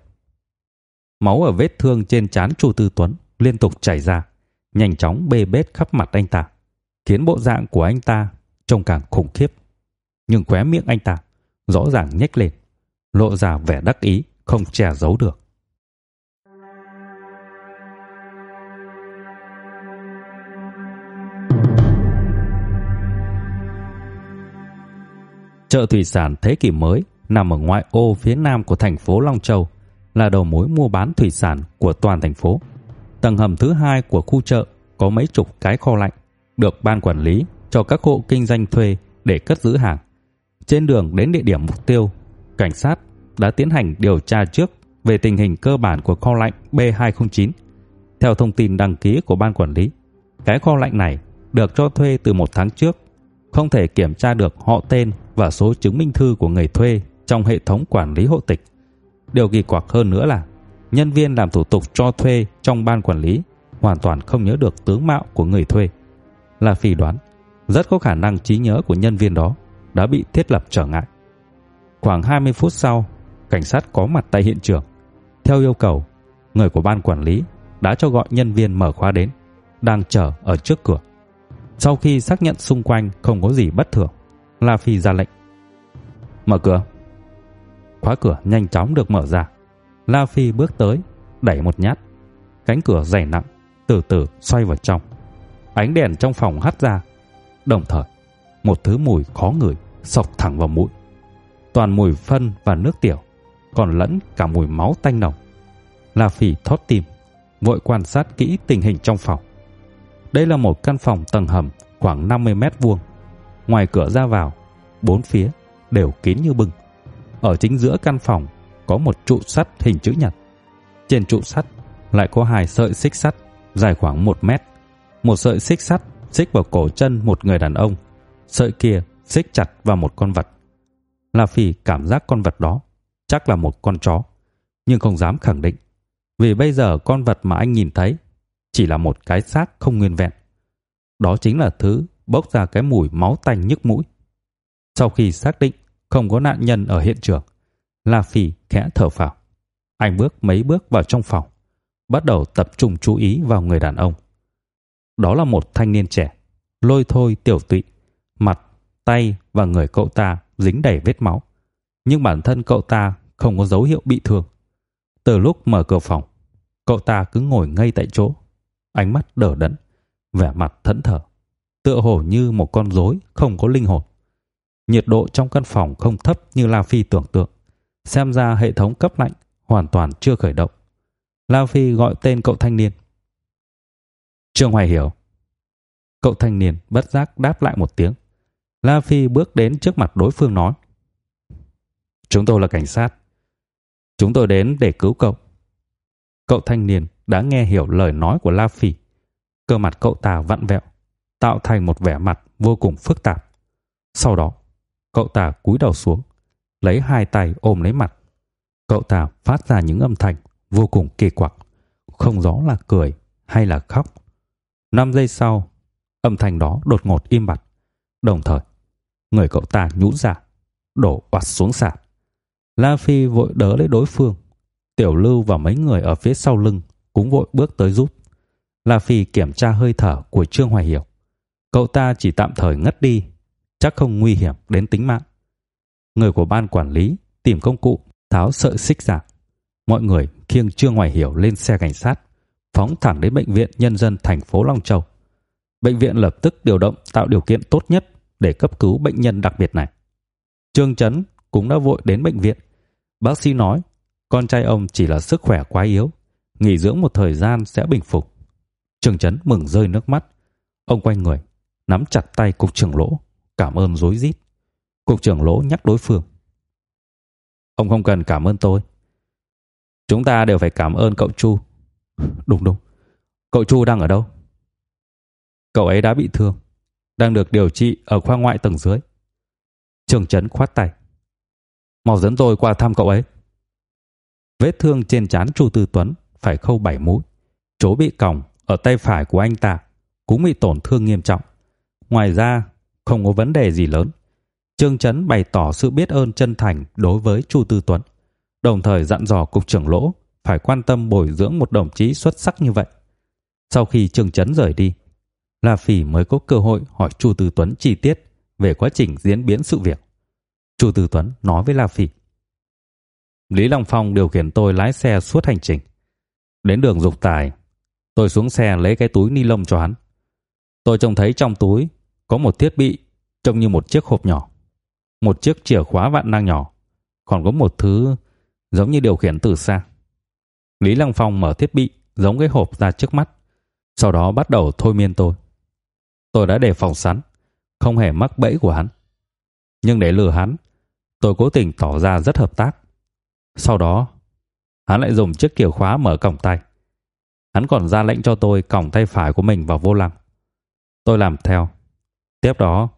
Máu ở vết thương trên trán Chu Tư Tuấn liên tục chảy ra, nhanh chóng bê bết khắp mặt anh ta, khiến bộ dạng của anh ta trông càng khủng khiếp. Nhưng khóe miệng anh ta rõ ràng nhếch lên, lộ ra vẻ đắc ý không che giấu được. Chợ thủy sản thế kỷ mới nằm ở ngoại ô phía nam của thành phố Long Châu, là đầu mối mua bán thủy sản của toàn thành phố. Tầng hầm thứ hai của khu chợ có mấy chục cái kho lạnh được ban quản lý cho các hộ kinh doanh thuê để cất giữ hàng. Trên đường đến địa điểm mục tiêu, cảnh sát đã tiến hành điều tra trước về tình hình cơ bản của kho lạnh B209. Theo thông tin đăng ký của ban quản lý, cái kho lạnh này được cho thuê từ một tháng trước, không thể kiểm tra được họ tên và số chứng minh thư của người thuê trong hệ thống quản lý hộ tịch. Điều kỳ quặc hơn nữa là nhân viên làm thủ tục cho thuê trong ban quản lý hoàn toàn không nhớ được tướng mạo của người thuê. Là phỉ đoán, rất có khả năng trí nhớ của nhân viên đó đã bị thiết lập trở ngại. Khoảng 20 phút sau, cảnh sát có mặt tại hiện trường. Theo yêu cầu, người của ban quản lý đã cho gọi nhân viên mở khóa đến, đang chờ ở trước cửa. Sau khi xác nhận xung quanh không có gì bất thường, La Phi ra lệnh. Mở cửa. Khóa cửa nhanh chóng được mở ra. La Phi bước tới, đẩy một nhát. Cánh cửa dày nặng, từ từ xoay vào trong. Ánh đèn trong phòng hắt ra. Đồng thời, một thứ mùi khó ngửi sộc thẳng vào mũi. Toàn mùi phân và nước tiểu, còn lẫn cả mùi máu tanh nồng. La Phi thót tim, vội quan sát kỹ tình hình trong phòng. Đây là một căn phòng tầng hầm khoảng 50 mét vuông. Ngoài cửa ra vào, bốn phía đều kín như bưng. Ở chính giữa căn phòng có một trụ sắt hình chữ nhật. Trên trụ sắt lại có hai sợi xích sắt dài khoảng 1 mét. Một sợi xích sắt xích vào cổ chân một người đàn ông, sợi kia xích chặt vào một con vật. La Phi cảm giác con vật đó chắc là một con chó, nhưng không dám khẳng định, vì bây giờ con vật mà anh nhìn thấy chỉ là một cái xác không nguyên vẹn. Đó chính là thứ bốc ra cái mùi máu tanh nhức mũi. Sau khi xác định không có nạn nhân ở hiện trường, La Phi khẽ thở phào. Anh bước mấy bước vào trong phòng, bắt đầu tập trung chú ý vào người đàn ông. Đó là một thanh niên trẻ, lôi thôi tiểu tụy, mặt, tay và người cậu ta dính đầy vết máu. Nhưng bản thân cậu ta không có dấu hiệu bị thương. Từ lúc mở cửa phòng, cậu ta cứ ngồi ngay tại chỗ, ánh mắt đờ đẫn, vẻ mặt thẫn thờ, tựa hồ như một con rối không có linh hồn. Nhiệt độ trong căn phòng không thấp như La Phi tưởng tượng. Xem ra hệ thống cấp lạnh hoàn toàn chưa khởi động. La Phi gọi tên cậu thanh niên. Trương Hoài Hiểu. Cậu thanh niên bất giác đáp lại một tiếng. La Phi bước đến trước mặt đối phương nói. Chúng tôi là cảnh sát. Chúng tôi đến để cứu cậu. Cậu thanh niên đã nghe hiểu lời nói của La Phi. Cơ mặt cậu ta vặn vẹo, tạo thành một vẻ mặt vô cùng phức tạp. Sau đó, cậu ta cúi đầu xuống, lấy hai tay ôm lấy mặt. Cậu ta phát ra những âm thanh vô cùng kỳ quặc, không rõ là cười hay là khóc. Năm giây sau, âm thanh đó đột ngột im bặt. Đồng thời, người cậu ta nhũn ra, đổ oặt xuống sàn. La Phi vội đỡ lấy đối phương. Tiểu Lưu và mấy người ở phía sau lưng cũng vội bước tới giúp. La Phi kiểm tra hơi thở của Trương Hoài Hiểu. Cậu ta chỉ tạm thời ngất đi, chắc không nguy hiểm đến tính mạng. Người của ban quản lý tìm công cụ tháo sợi xích ra. Mọi người khiêng Trương Hoài Hiểu lên xe cảnh sát, phóng thẳng đến bệnh viện nhân dân thành phố Long Châu. Bệnh viện lập tức điều động tạo điều kiện tốt nhất để cấp cứu bệnh nhân đặc biệt này. Trương Chấn cũng đã vội đến bệnh viện. Bác sĩ nói, con trai ông chỉ là sức khỏe quá yếu, nghỉ dưỡng một thời gian sẽ bình phục. Trương Chấn mừng rơi nước mắt. Ông quay người, nắm chặt tay cục trưởng lỗ, cảm ơn rối rít. Cục trưởng lỗ nhắc đối phương. Ông không cần cảm ơn tôi. Chúng ta đều phải cảm ơn cậu Chu. Đúng đúng. Cậu Chu đang ở đâu? Cậu ấy đã bị thương, đang được điều trị ở khoa ngoại tầng dưới. Trường Trấn khoát tay. Mau dẫn tôi qua thăm cậu ấy. Vết thương trên trán Chu Tư Tuấn phải khâu bảy mũi. Chỗ bị còng ở tay phải của anh ta cũng bị tổn thương nghiêm trọng. Ngoài ra, không có vấn đề gì lớn. Trương Chấn bày tỏ sự biết ơn chân thành đối với Chu Tư Tuấn, đồng thời dặn dò cục trưởng Lỗ phải quan tâm bồi dưỡng một đồng chí xuất sắc như vậy. Sau khi Trương Chấn rời đi, La Phỉ mới có cơ hội hỏi Chu Tư Tuấn chi tiết về quá trình diễn biến sự việc. Chu Tư Tuấn nói với La Phỉ: Lý Long Phong điều khiển tôi lái xe suốt hành trình. Đến đường Dục Tài, tôi xuống xe lấy cái túi ni lông cho hắn. Tôi trông thấy trong túi có một thiết bị trông như một chiếc hộp nhỏ, một chiếc chìa khóa vạn năng nhỏ, còn có một thứ giống như điều khiển từ xa. Lý Lăng Phong mở thiết bị giống cái hộp ra trước mắt, sau đó bắt đầu thôi miên tôi. Tôi đã đề phòng sẵn, không hề mắc bẫy của hắn. Nhưng để lừa hắn, tôi cố tình tỏ ra rất hợp tác. Sau đó, hắn lại dùng chiếc chìa khóa mở cổng tay. Hắn còn ra lệnh cho tôi còng tay phải của mình vào vô lăng. Tôi làm theo. Tiếp đó,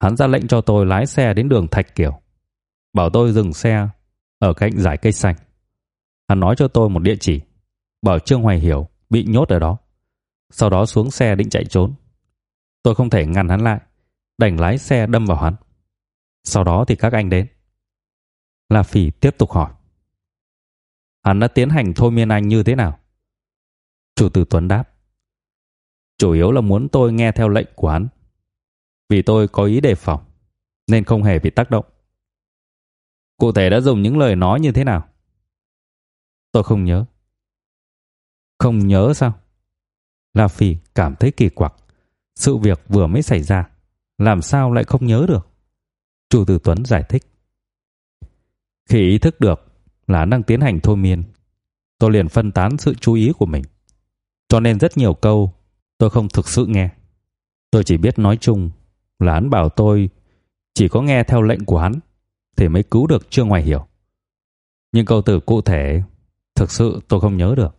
hắn ra lệnh cho tôi lái xe đến đường Thạch Kiều. Bảo tôi dừng xe ở cạnh dải cây xanh. Hắn nói cho tôi một địa chỉ, bảo Trương Hoài Hiểu bị nhốt ở đó. Sau đó xuống xe định chạy trốn. Tôi không thể ngăn hắn lại, đành lái xe đâm vào hắn. Sau đó thì các anh đến. La phỉ tiếp tục hỏi. Hắn đã tiến hành thôi miên anh như thế nào? Chủ tử Tuấn đáp. Chủ yếu là muốn tôi nghe theo lệnh của hắn. Vì tôi có ý đề phòng, nên không hề bị tác động. Cụ thể đã dùng những lời nói như thế nào? Tôi không nhớ. Không nhớ sao? La Phi cảm thấy kỳ quặc. Sự việc vừa mới xảy ra, làm sao lại không nhớ được? Chủ tử Tuấn giải thích. Khi ý thức được là đang tiến hành thôi miên, tôi liền phân tán sự chú ý của mình. Cho nên rất nhiều câu tôi không thực sự nghe. Tôi chỉ biết nói chung là hắn bảo tôi chỉ có nghe theo lệnh của hắn thì mới cứu được Trương Hoài Hiểu. Nhưng câu từ cụ thể thực sự tôi không nhớ được.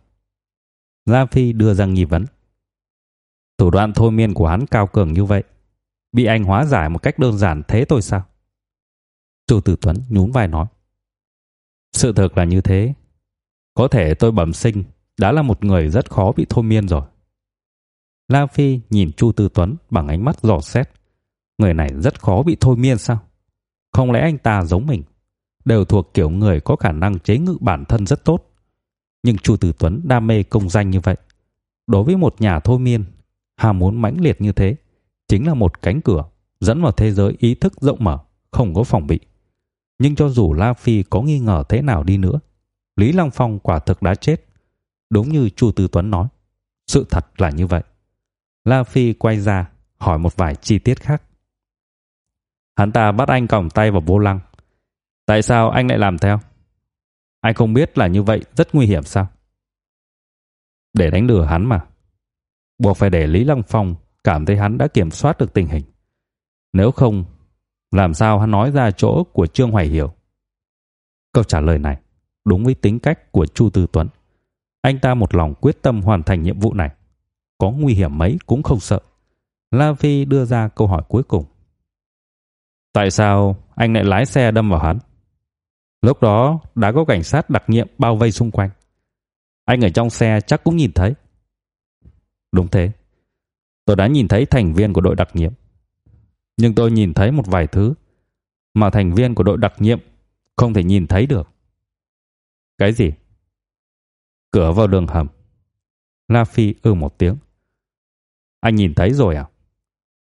La Phi đưa ra nghi vấn. Thủ đoạn thôi miên của hắn cao cường như vậy, bị anh hóa giải một cách đơn giản thế tôi sao? Chu Tử Tuấn nhún vai nói. Sự thật là như thế. Có thể tôi bẩm sinh đã là một người rất khó bị thôi miên rồi. La Phi nhìn Chu Tư Tuấn bằng ánh mắt dò xét. Người này rất khó bị thôi miên sao? Không lẽ anh ta giống mình, đều thuộc kiểu người có khả năng chế ngự bản thân rất tốt. Nhưng Chu Tư Tuấn đam mê công danh như vậy, đối với một nhà thôi miên, ham muốn mãnh liệt như thế, chính là một cánh cửa dẫn vào thế giới ý thức rộng mở, không có phòng bị. Nhưng cho dù La Phi có nghi ngờ thế nào đi nữa, Lý Long Phong quả thực đã chết. Đúng như Chu Tư Tuấn nói, sự thật là như vậy. La Phi quay ra, hỏi một vài chi tiết khác. Hắn ta bắt anh còng tay vào vô lăng. Tại sao anh lại làm theo? Anh không biết là như vậy rất nguy hiểm sao? Để đánh lừa hắn mà. Buộc phải để Lý Long Phong cảm thấy hắn đã kiểm soát được tình hình. Nếu không, làm sao hắn nói ra chỗ của Trương Hoài Hiểu? Câu trả lời này đúng với tính cách của Chu Tư Tuấn. Anh ta một lòng quyết tâm hoàn thành nhiệm vụ này. Có nguy hiểm mấy cũng không sợ. La Phi đưa ra câu hỏi cuối cùng. Tại sao anh lại lái xe đâm vào hắn? Lúc đó đã có cảnh sát đặc nhiệm bao vây xung quanh. Anh ở trong xe chắc cũng nhìn thấy. Đúng thế. Tôi đã nhìn thấy thành viên của đội đặc nhiệm. Nhưng tôi nhìn thấy một vài thứ mà thành viên của đội đặc nhiệm không thể nhìn thấy được. Cái gì? Cửa vào đường hầm. La Phi ư một tiếng. Anh nhìn thấy rồi à?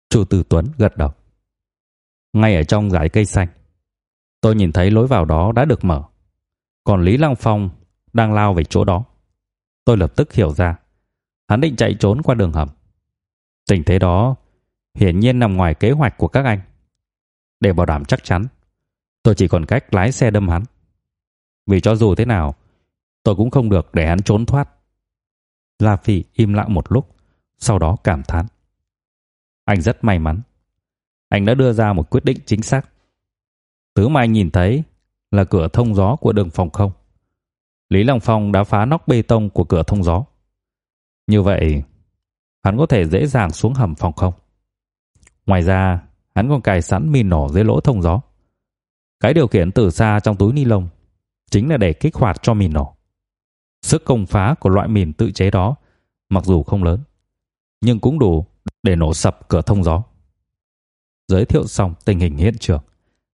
Chu Tử Tuấn gật đầu. Ngay ở trong dải cây xanh, tôi nhìn thấy lối vào đó đã được mở. Còn Lý Lăng Phong đang lao về chỗ đó. Tôi lập tức hiểu ra, hắn định chạy trốn qua đường hầm. Tình thế đó hiển nhiên nằm ngoài kế hoạch của các anh. Để bảo đảm chắc chắn, tôi chỉ còn cách lái xe đâm hắn. Vì cho dù thế nào, tôi cũng không được để hắn trốn thoát. La Phi im lặng một lúc, sau đó cảm thán. Anh rất may mắn. Anh đã đưa ra một quyết định chính xác. Thứ mà anh nhìn thấy là cửa thông gió của đường phòng không. Lý Long Phong đã phá nóc bê tông của cửa thông gió. Như vậy, hắn có thể dễ dàng xuống hầm phòng không. Ngoài ra, hắn còn cài sẵn mìn nổ dưới lỗ thông gió. Cái điều khiển từ xa trong túi ni lông chính là để kích hoạt cho mìn nổ. Sức công phá của loại mìn tự chế đó mặc dù không lớn, nhưng cũng đủ để nổ sập cửa thông gió. Giới thiệu xong tình hình hiện trường,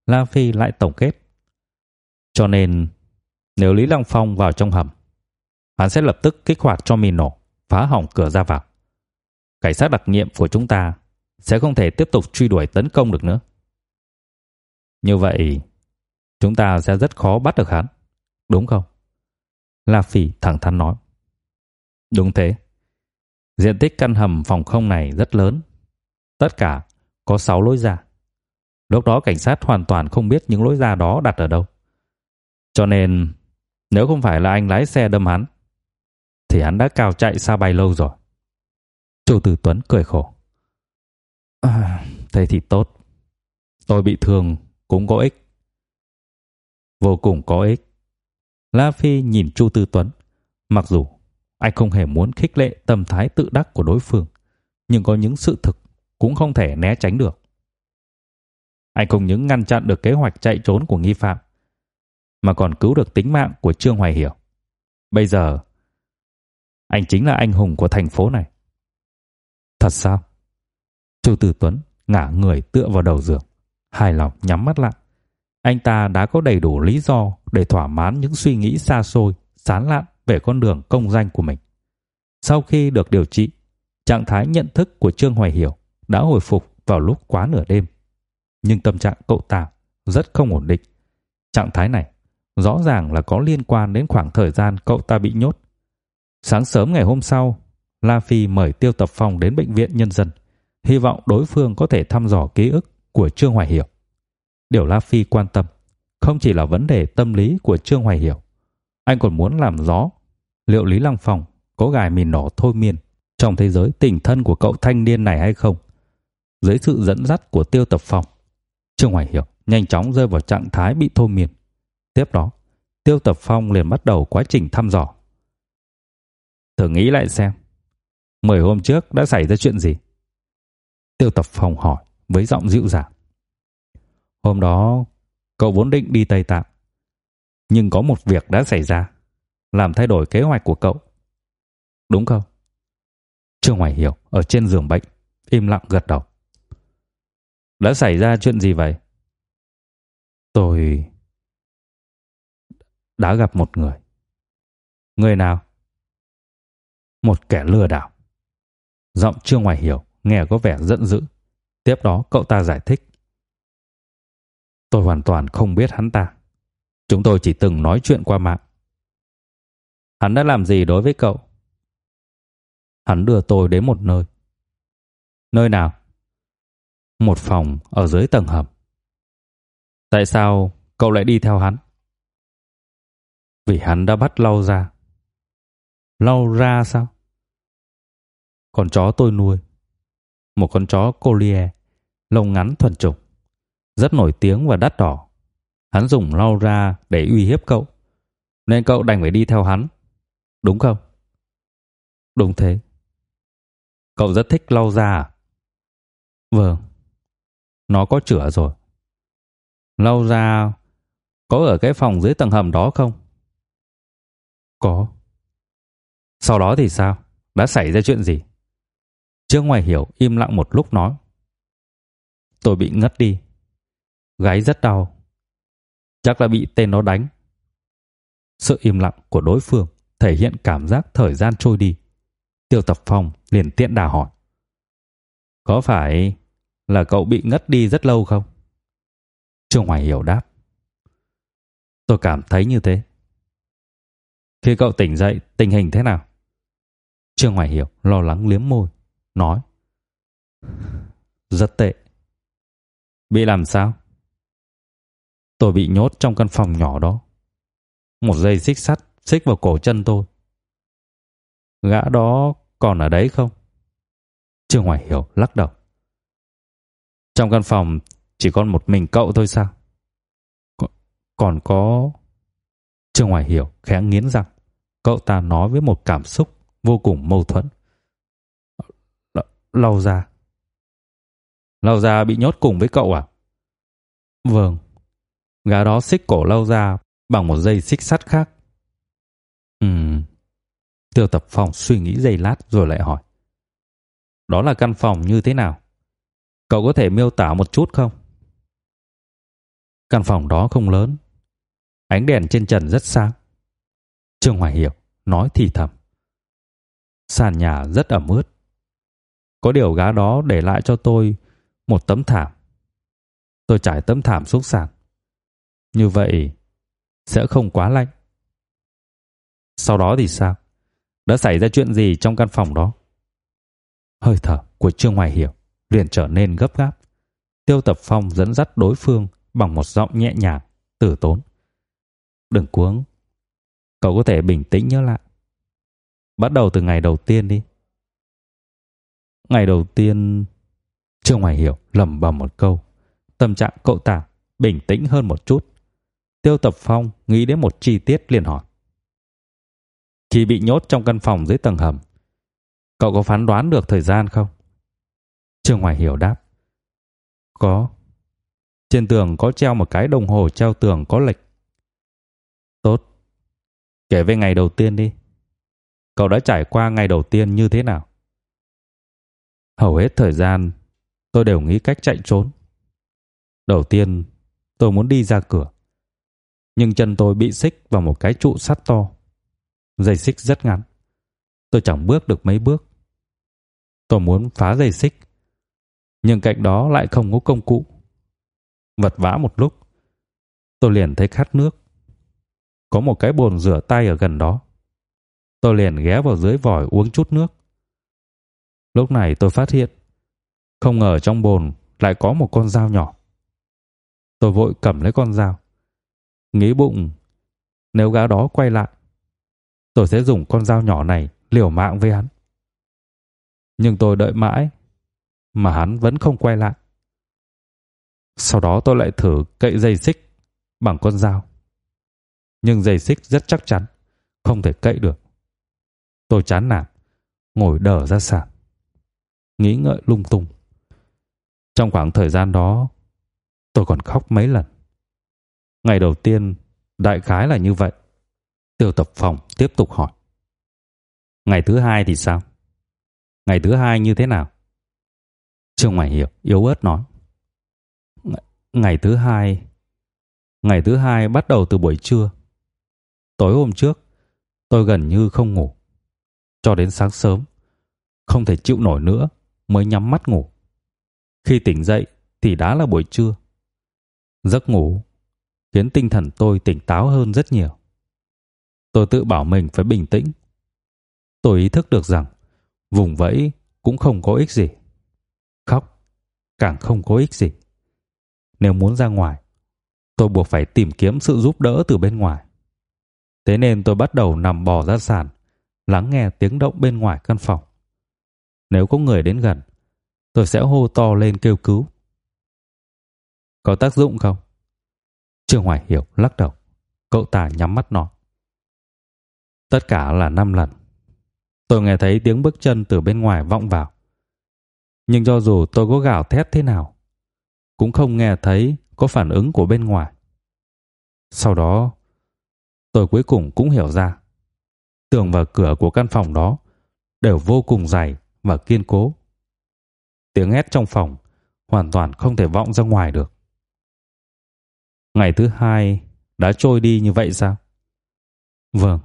La Phi lại tổng kết. Cho nên, nếu Lý Long Phong vào trong hầm, hắn sẽ lập tức kích hoạt cho mìn nổ, phá hỏng cửa ra vào. Cảnh sát đặc nhiệm của chúng ta sẽ không thể tiếp tục truy đuổi tấn công được nữa. Như vậy, chúng ta sẽ rất khó bắt được hắn, đúng không? La Phi thẳng thắn nói. Đúng thế. Diện tích căn hầm phòng không này rất lớn. Tất cả có 6 lối ra. Lúc đó cảnh sát hoàn toàn không biết những lối ra đó đặt ở đâu. Cho nên, nếu không phải là anh lái xe đâm hắn, thì hắn đã cao chạy xa bay lâu rồi. Chu Tử Tuấn cười khổ. À, thế thì tốt. Tôi bị thương cũng có ích. Vô cùng có ích. La Phi nhìn Chu Tư Tuấn, mặc dù anh không hề muốn khích lệ tâm thái tự đắc của đối phương, nhưng có những sự thực cũng không thể né tránh được. Anh không những ngăn chặn được kế hoạch chạy trốn của nghi phạm, mà còn cứu được tính mạng của Trương Hoài Hiểu. Bây giờ, anh chính là anh hùng của thành phố này. Thật sao? Chu Tử Tuấn ngả người tựa vào đầu giường, hài lòng nhắm mắt lại. anh ta đã có đầy đủ lý do để thỏa mãn những suy nghĩ xa xôi, sán lạn về con đường công danh của mình. Sau khi được điều trị, trạng thái nhận thức của Trương Hoài Hiểu đã hồi phục vào lúc quá nửa đêm. Nhưng tâm trạng cậu ta rất không ổn định. Trạng thái này rõ ràng là có liên quan đến khoảng thời gian cậu ta bị nhốt. Sáng sớm ngày hôm sau, La Phi mời Tiêu Tập Phong đến bệnh viện nhân dân, hy vọng đối phương có thể thăm dò ký ức của Trương Hoài Hiểu. Điều La Phi quan tâm không chỉ là vấn đề tâm lý của Trương Hoài Hiểu, anh còn muốn làm gió liệu Lý Lăng Phong có gài mìn nổ thôi miên trong thế giới tình thân của cậu thanh niên này hay không. Dưới sự dẫn dắt của Tiêu Tập Phong, Trương Hoài Hiểu nhanh chóng rơi vào trạng thái bị thôi miên. Tiếp đó, Tiêu Tập Phong liền bắt đầu quá trình thăm dò. Thử nghĩ lại xem, mười hôm trước đã xảy ra chuyện gì? Tiêu Tập Phong hỏi với giọng dịu dàng. Hôm đó, cậu vốn định đi Tây Tạng, nhưng có một việc đã xảy ra, làm thay đổi kế hoạch của cậu. Đúng không? Trương Hoài Hiểu ở trên giường bệnh, im lặng gật đầu. Đã xảy ra chuyện gì vậy? Tôi đã gặp một người. Người nào? Một kẻ lừa đảo. Giọng Trương Hoài Hiểu nghe có vẻ giận dữ. Tiếp đó cậu ta giải thích. Tôi hoàn toàn không biết hắn ta. Chúng tôi chỉ từng nói chuyện qua mạng. Hắn đã làm gì đối với cậu? Hắn đưa tôi đến một nơi. Nơi nào? Một phòng ở dưới tầng hầm. Tại sao cậu lại đi theo hắn? Vì hắn đã bắt lau ra. Lau ra sao? Con chó tôi nuôi. Một con chó collier, lông ngắn thuần chủng. Rất nổi tiếng và đắt đỏ. Hắn dùng lao ra để uy hiếp cậu. Nên cậu đành phải đi theo hắn. Đúng không? Đúng thế. Cậu rất thích lau da à? Vâng. Nó có chữa rồi. Lau da có ở cái phòng dưới tầng hầm đó không? Có. Sau đó thì sao? Đã xảy ra chuyện gì? Trương Ngoài Hiểu im lặng một lúc nói. Tôi bị ngất đi. Gáy rất đau. Chắc là bị tên nó đánh. Sự im lặng của đối phương thể hiện cảm giác thời gian trôi đi. Tiêu Tập Phong liền tiện đà hỏi. Có phải là cậu bị ngất đi rất lâu không? Trương Hoài Hiểu đáp. Tôi cảm thấy như thế. Khi cậu tỉnh dậy, tình hình thế nào? Trương Hoài Hiểu lo lắng liếm môi, nói. Rất tệ. Bị làm sao? Tôi bị nhốt trong căn phòng nhỏ đó. Một dây xích sắt xích vào cổ chân tôi. Gã đó còn ở đấy không? Trương Hoài Hiểu lắc đầu. Trong căn phòng chỉ còn một mình cậu thôi sao? Còn, còn có... Trương Hoài Hiểu khẽ nghiến răng. Cậu ta nói với một cảm xúc vô cùng mâu thuẫn. L lâu ra. Lâu ra bị nhốt cùng với cậu à? Vâng. Gã đó xích cổ lâu ra bằng một dây xích sắt khác. Ừm. Tiêu Tập Phong suy nghĩ giây lát rồi lại hỏi. Đó là căn phòng như thế nào? Cậu có thể miêu tả một chút không? Căn phòng đó không lớn. Ánh đèn trên trần rất sáng. Trương Hoài Hiểu nói thì thầm. Sàn nhà rất ẩm ướt. Có điều gã đó để lại cho tôi một tấm thảm. Tôi trải tấm thảm xuống sàn. Như vậy sẽ không quá lạnh. Sau đó thì sao? Đã xảy ra chuyện gì trong căn phòng đó? Hơi thở của Trương Hoài Hiểu liền trở nên gấp gáp. Tiêu Tập Phong dẫn dắt đối phương bằng một giọng nhẹ nhàng, tử tốn. Đừng cuống. Cậu có thể bình tĩnh nhớ lại. Bắt đầu từ ngày đầu tiên đi. Ngày đầu tiên... Trương Hoài Hiểu lẩm bẩm một câu. Tâm trạng cậu ta bình tĩnh hơn một chút. Tiêu Tập Phong nghĩ đến một chi tiết liền hỏi. Khi bị nhốt trong căn phòng dưới tầng hầm, cậu có phán đoán được thời gian không? Trương Hoài Hiểu đáp. Có. Trên tường có treo một cái đồng hồ treo tường có lệch. Tốt. Kể về ngày đầu tiên đi. Cậu đã trải qua ngày đầu tiên như thế nào? Hầu hết thời gian tôi đều nghĩ cách chạy trốn. Đầu tiên, tôi muốn đi ra cửa. Nhưng chân tôi bị xích vào một cái trụ sắt to. Dây xích rất ngắn. Tôi chẳng bước được mấy bước. Tôi muốn phá dây xích. Nhưng cạnh đó lại không có công cụ. Vật vã một lúc, tôi liền thấy khát nước. Có một cái bồn rửa tay ở gần đó. Tôi liền ghé vào dưới vòi uống chút nước. Lúc này tôi phát hiện, không ngờ trong bồn lại có một con dao nhỏ. Tôi vội cầm lấy con dao. Nghĩ bụng, nếu gã đó quay lại, tôi sẽ dùng con dao nhỏ này liều mạng với hắn. Nhưng tôi đợi mãi, mà hắn vẫn không quay lại. Sau đó tôi lại thử cậy dây xích bằng con dao. Nhưng dây xích rất chắc chắn, không thể cậy được. Tôi chán nản, ngồi đờ ra sàn. Nghĩ ngợi lung tung. Trong khoảng thời gian đó, tôi còn khóc mấy lần. Ngày đầu tiên, đại khái là như vậy. Tiêu tập phòng tiếp tục hỏi. Ngày thứ hai thì sao? Ngày thứ hai như thế nào? Trương Ngoại Hiểu yếu ớt nói. Ngày thứ hai... Ngày thứ hai bắt đầu từ buổi trưa. Tối hôm trước, tôi gần như không ngủ. Cho đến sáng sớm, không thể chịu nổi nữa mới nhắm mắt ngủ. Khi tỉnh dậy thì đã là buổi trưa. Giấc ngủ khiến tinh thần tôi tỉnh táo hơn rất nhiều. Tôi tự bảo mình phải bình tĩnh. Tôi ý thức được rằng vùng vẫy cũng không có ích gì. Khóc càng không có ích gì. Nếu muốn ra ngoài, tôi buộc phải tìm kiếm sự giúp đỡ từ bên ngoài. Thế nên tôi bắt đầu nằm bò ra sàn, lắng nghe tiếng động bên ngoài căn phòng. Nếu có người đến gần, tôi sẽ hô to lên kêu cứu. Có tác dụng không? Trương Hoài Hiểu lắc đầu. Cậu ta nhắm mắt nói. Tất cả là năm lần. Tôi nghe thấy tiếng bước chân từ bên ngoài vọng vào. Nhưng cho dù tôi có gào thét thế nào, cũng không nghe thấy có phản ứng của bên ngoài. Sau đó, tôi cuối cùng cũng hiểu ra. Tường và cửa của căn phòng đó đều vô cùng dày và kiên cố. Tiếng hét trong phòng hoàn toàn không thể vọng ra ngoài được. Ngày thứ hai đã trôi đi như vậy sao? Vâng.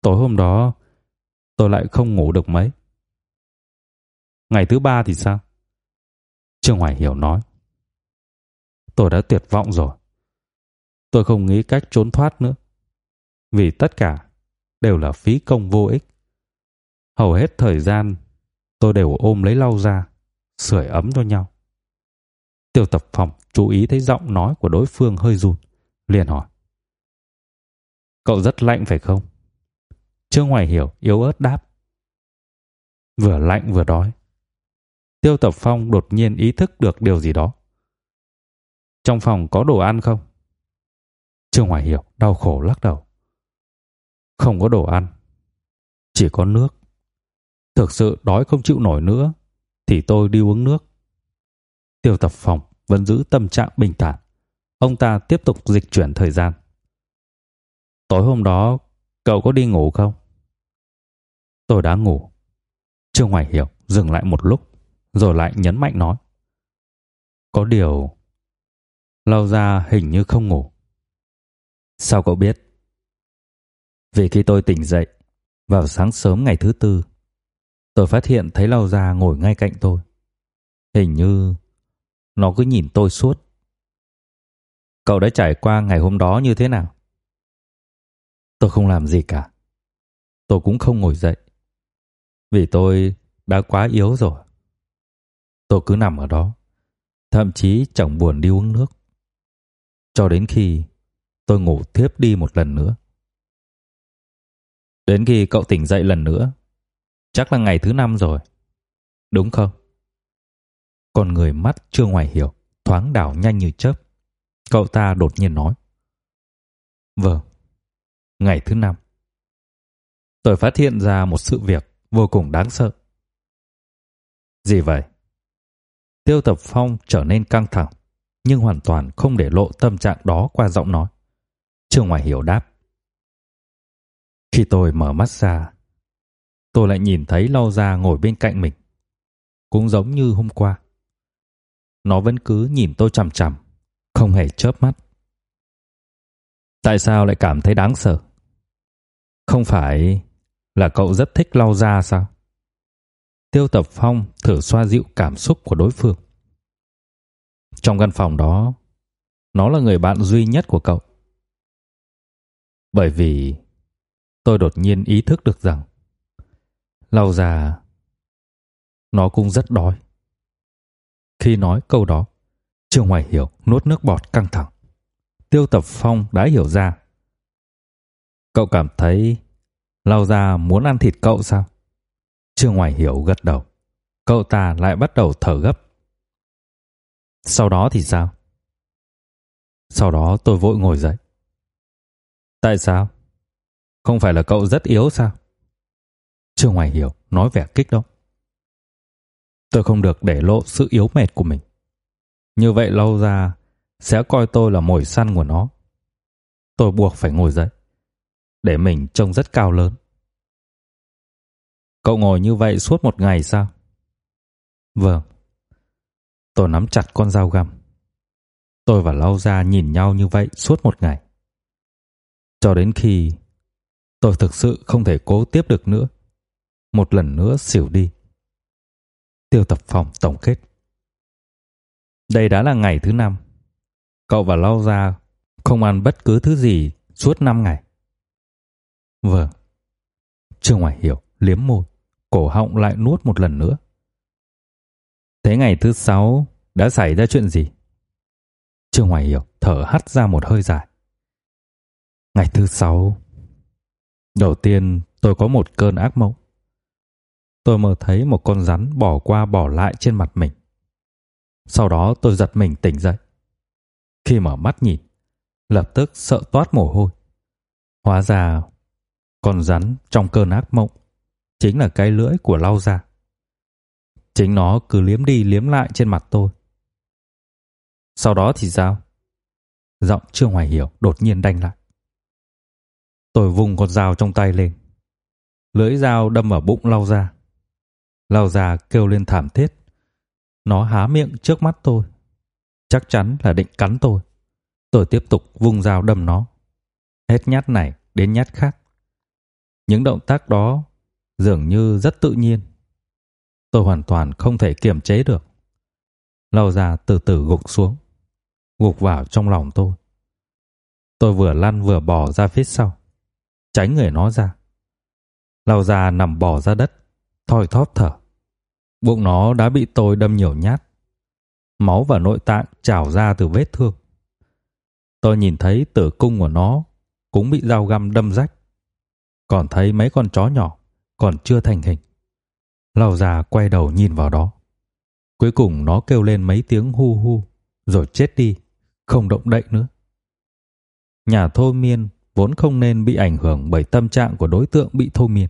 Tối hôm đó tôi lại không ngủ được mấy. Ngày thứ ba thì sao? Trương Hoài Hiểu nói. Tôi đã tuyệt vọng rồi. Tôi không nghĩ cách trốn thoát nữa. Vì tất cả đều là phí công vô ích. Hầu hết thời gian tôi đều ôm lấy lau ra, sưởi ấm cho nhau. Tiêu tập phòng chú ý thấy giọng nói của đối phương hơi run, liền hỏi. Cậu rất lạnh phải không? Trương Hoài Hiểu yếu ớt đáp. Vừa lạnh vừa đói. Tiêu Tập Phong đột nhiên ý thức được điều gì đó. Trong phòng có đồ ăn không? Trương Hoài Hiểu đau khổ lắc đầu. Không có đồ ăn, chỉ có nước. Thực sự đói không chịu nổi nữa, thì tôi đi uống nước. Tiêu Tập Phong vẫn giữ tâm trạng bình thản. Ông ta tiếp tục dịch chuyển thời gian. Tối hôm đó, cậu có đi ngủ không? Tôi đã ngủ. Trương Hoài Hiểu dừng lại một lúc, rồi lại nhấn mạnh nói. Có điều... Lâu ra hình như không ngủ. Sao cậu biết? Vì khi tôi tỉnh dậy, vào sáng sớm ngày thứ tư, tôi phát hiện thấy Lao ra ngồi ngay cạnh tôi. Hình như nó cứ nhìn tôi suốt. Cậu đã trải qua ngày hôm đó như thế nào? Tôi không làm gì cả. Tôi cũng không ngồi dậy. Vì tôi đã quá yếu rồi. Tôi cứ nằm ở đó, thậm chí chẳng buồn đi uống nước. Cho đến khi tôi ngủ thiếp đi một lần nữa. Đến khi cậu tỉnh dậy lần nữa, chắc là ngày thứ năm rồi. Đúng không? Con người mắt chưa ngoài hiểu, thoáng đảo nhanh như chớp. Cậu ta đột nhiên nói. Vâng, ngày thứ năm. Tôi phát hiện ra một sự việc vô cùng đáng sợ. Gì vậy? Tiêu Tập Phong trở nên căng thẳng, nhưng hoàn toàn không để lộ tâm trạng đó qua giọng nói. Trương Hoài Hiểu đáp. Khi tôi mở mắt ra, tôi lại nhìn thấy Lau Gia ngồi bên cạnh mình. Cũng giống như hôm qua. Nó vẫn cứ nhìn tôi chằm chằm, Không hề chớp mắt. Tại sao lại cảm thấy đáng sợ? Không phải là cậu rất thích lau da sao? Tiêu Tập Phong thử xoa dịu cảm xúc của đối phương. Trong căn phòng đó, nó là người bạn duy nhất của cậu. Bởi vì tôi đột nhiên ý thức được rằng lau da nó cũng rất đói. Khi nói câu đó, Trương Hoài Hiểu nuốt nước bọt căng thẳng. Tiêu Tập Phong đã hiểu ra. Cậu cảm thấy Lao gia muốn ăn thịt cậu sao? Trương Hoài Hiểu gật đầu. Cậu ta lại bắt đầu thở gấp. Sau đó thì sao? Sau đó tôi vội ngồi dậy. Tại sao? Không phải là cậu rất yếu sao? Trương Hoài Hiểu nói vẻ kích động. Tôi không được để lộ sự yếu mệt của mình. Như vậy lâu ra, sẽ coi tôi là mồi săn của nó. Tôi buộc phải ngồi dậy, để mình trông rất cao lớn. Cậu ngồi như vậy suốt một ngày sao? Vâng. Tôi nắm chặt con dao găm. Tôi và Lau Gia nhìn nhau như vậy suốt một ngày. Cho đến khi tôi thực sự không thể cố tiếp được nữa. Một lần nữa xỉu đi. Tiêu tập phòng tổng kết. Đây đã là ngày thứ năm. Cậu và Lau Gia không ăn bất cứ thứ gì suốt năm ngày. Vâng. Trương Ngoại hiểu, liếm môi, cổ họng lại nuốt một lần nữa. Thế ngày thứ sáu đã xảy ra chuyện gì? Trương Hoài Hiểu thở hắt ra một hơi dài. Ngày thứ sáu, đầu tiên tôi có một cơn ác mộng. Tôi mơ thấy một con rắn bỏ qua bỏ lại trên mặt mình. Sau đó tôi giật mình tỉnh dậy. Khi mở mắt nhìn, lập tức sợ toát mồ hôi. Hóa ra, con rắn trong cơn ác mộng chính là cái lưỡi của lau ra. Chính nó cứ liếm đi liếm lại trên mặt tôi. Sau đó thì sao? Giọng Trương Hoài Hiểu đột nhiên đanh lại. Tôi vùng con dao trong tay lên. Lưỡi dao đâm vào bụng lau ra. Lão già kêu lên thảm thiết. Nó há miệng trước mắt tôi. Chắc chắn là định cắn tôi. Tôi tiếp tục vung dao đâm nó. Hết nhát này đến nhát khác. Những động tác đó dường như rất tự nhiên. Tôi hoàn toàn không thể kiềm chế được. Lão già từ từ gục xuống, gục vào trong lòng tôi. Tôi vừa lăn vừa bò ra phía sau, tránh người nó ra. Lão già nằm bò ra đất, thoi thóp thở. Bụng nó đã bị tôi đâm nhiều nhát. Máu và nội tạng trào ra từ vết thương. Tôi nhìn thấy tử cung của nó cũng bị dao găm đâm rách. Còn thấy mấy con chó nhỏ còn chưa thành hình. Lão già quay đầu nhìn vào đó. Cuối cùng nó kêu lên mấy tiếng hu hu, rồi chết đi, không động đậy nữa. Nhà thôi miên vốn không nên bị ảnh hưởng bởi tâm trạng của đối tượng bị thôi miên.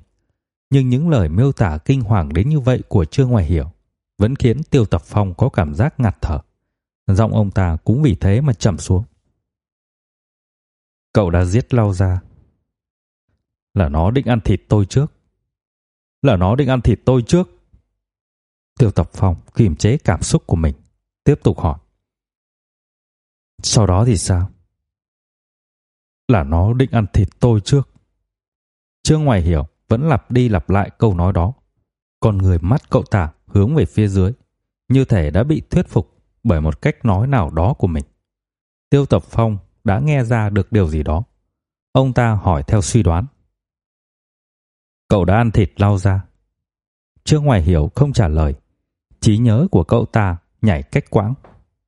Nhưng những lời miêu tả kinh hoàng đến như vậy của Trương Ngoại Hiểu vẫn khiến Tiêu Tập Phong có cảm giác ngạt thở. Giọng ông ta cũng vì thế mà trầm xuống. Cậu đã giết lao ra. Là nó định ăn thịt tôi trước là nó định ăn thịt tôi trước. Tiêu Tập Phong kiềm chế cảm xúc của mình, tiếp tục hỏi. Sau đó thì sao? Là nó định ăn thịt tôi trước. Trương ngoại Hiểu vẫn lặp đi lặp lại câu nói đó. Còn người mắt cậu ta hướng về phía dưới, như thể đã bị thuyết phục bởi một cách nói nào đó của mình. Tiêu Tập Phong đã nghe ra được điều gì đó. Ông ta hỏi theo suy đoán. Cậu đã ăn thịt lau ra. Trương Hoài Hiểu không trả lời. Trí nhớ của cậu ta nhảy cách quãng,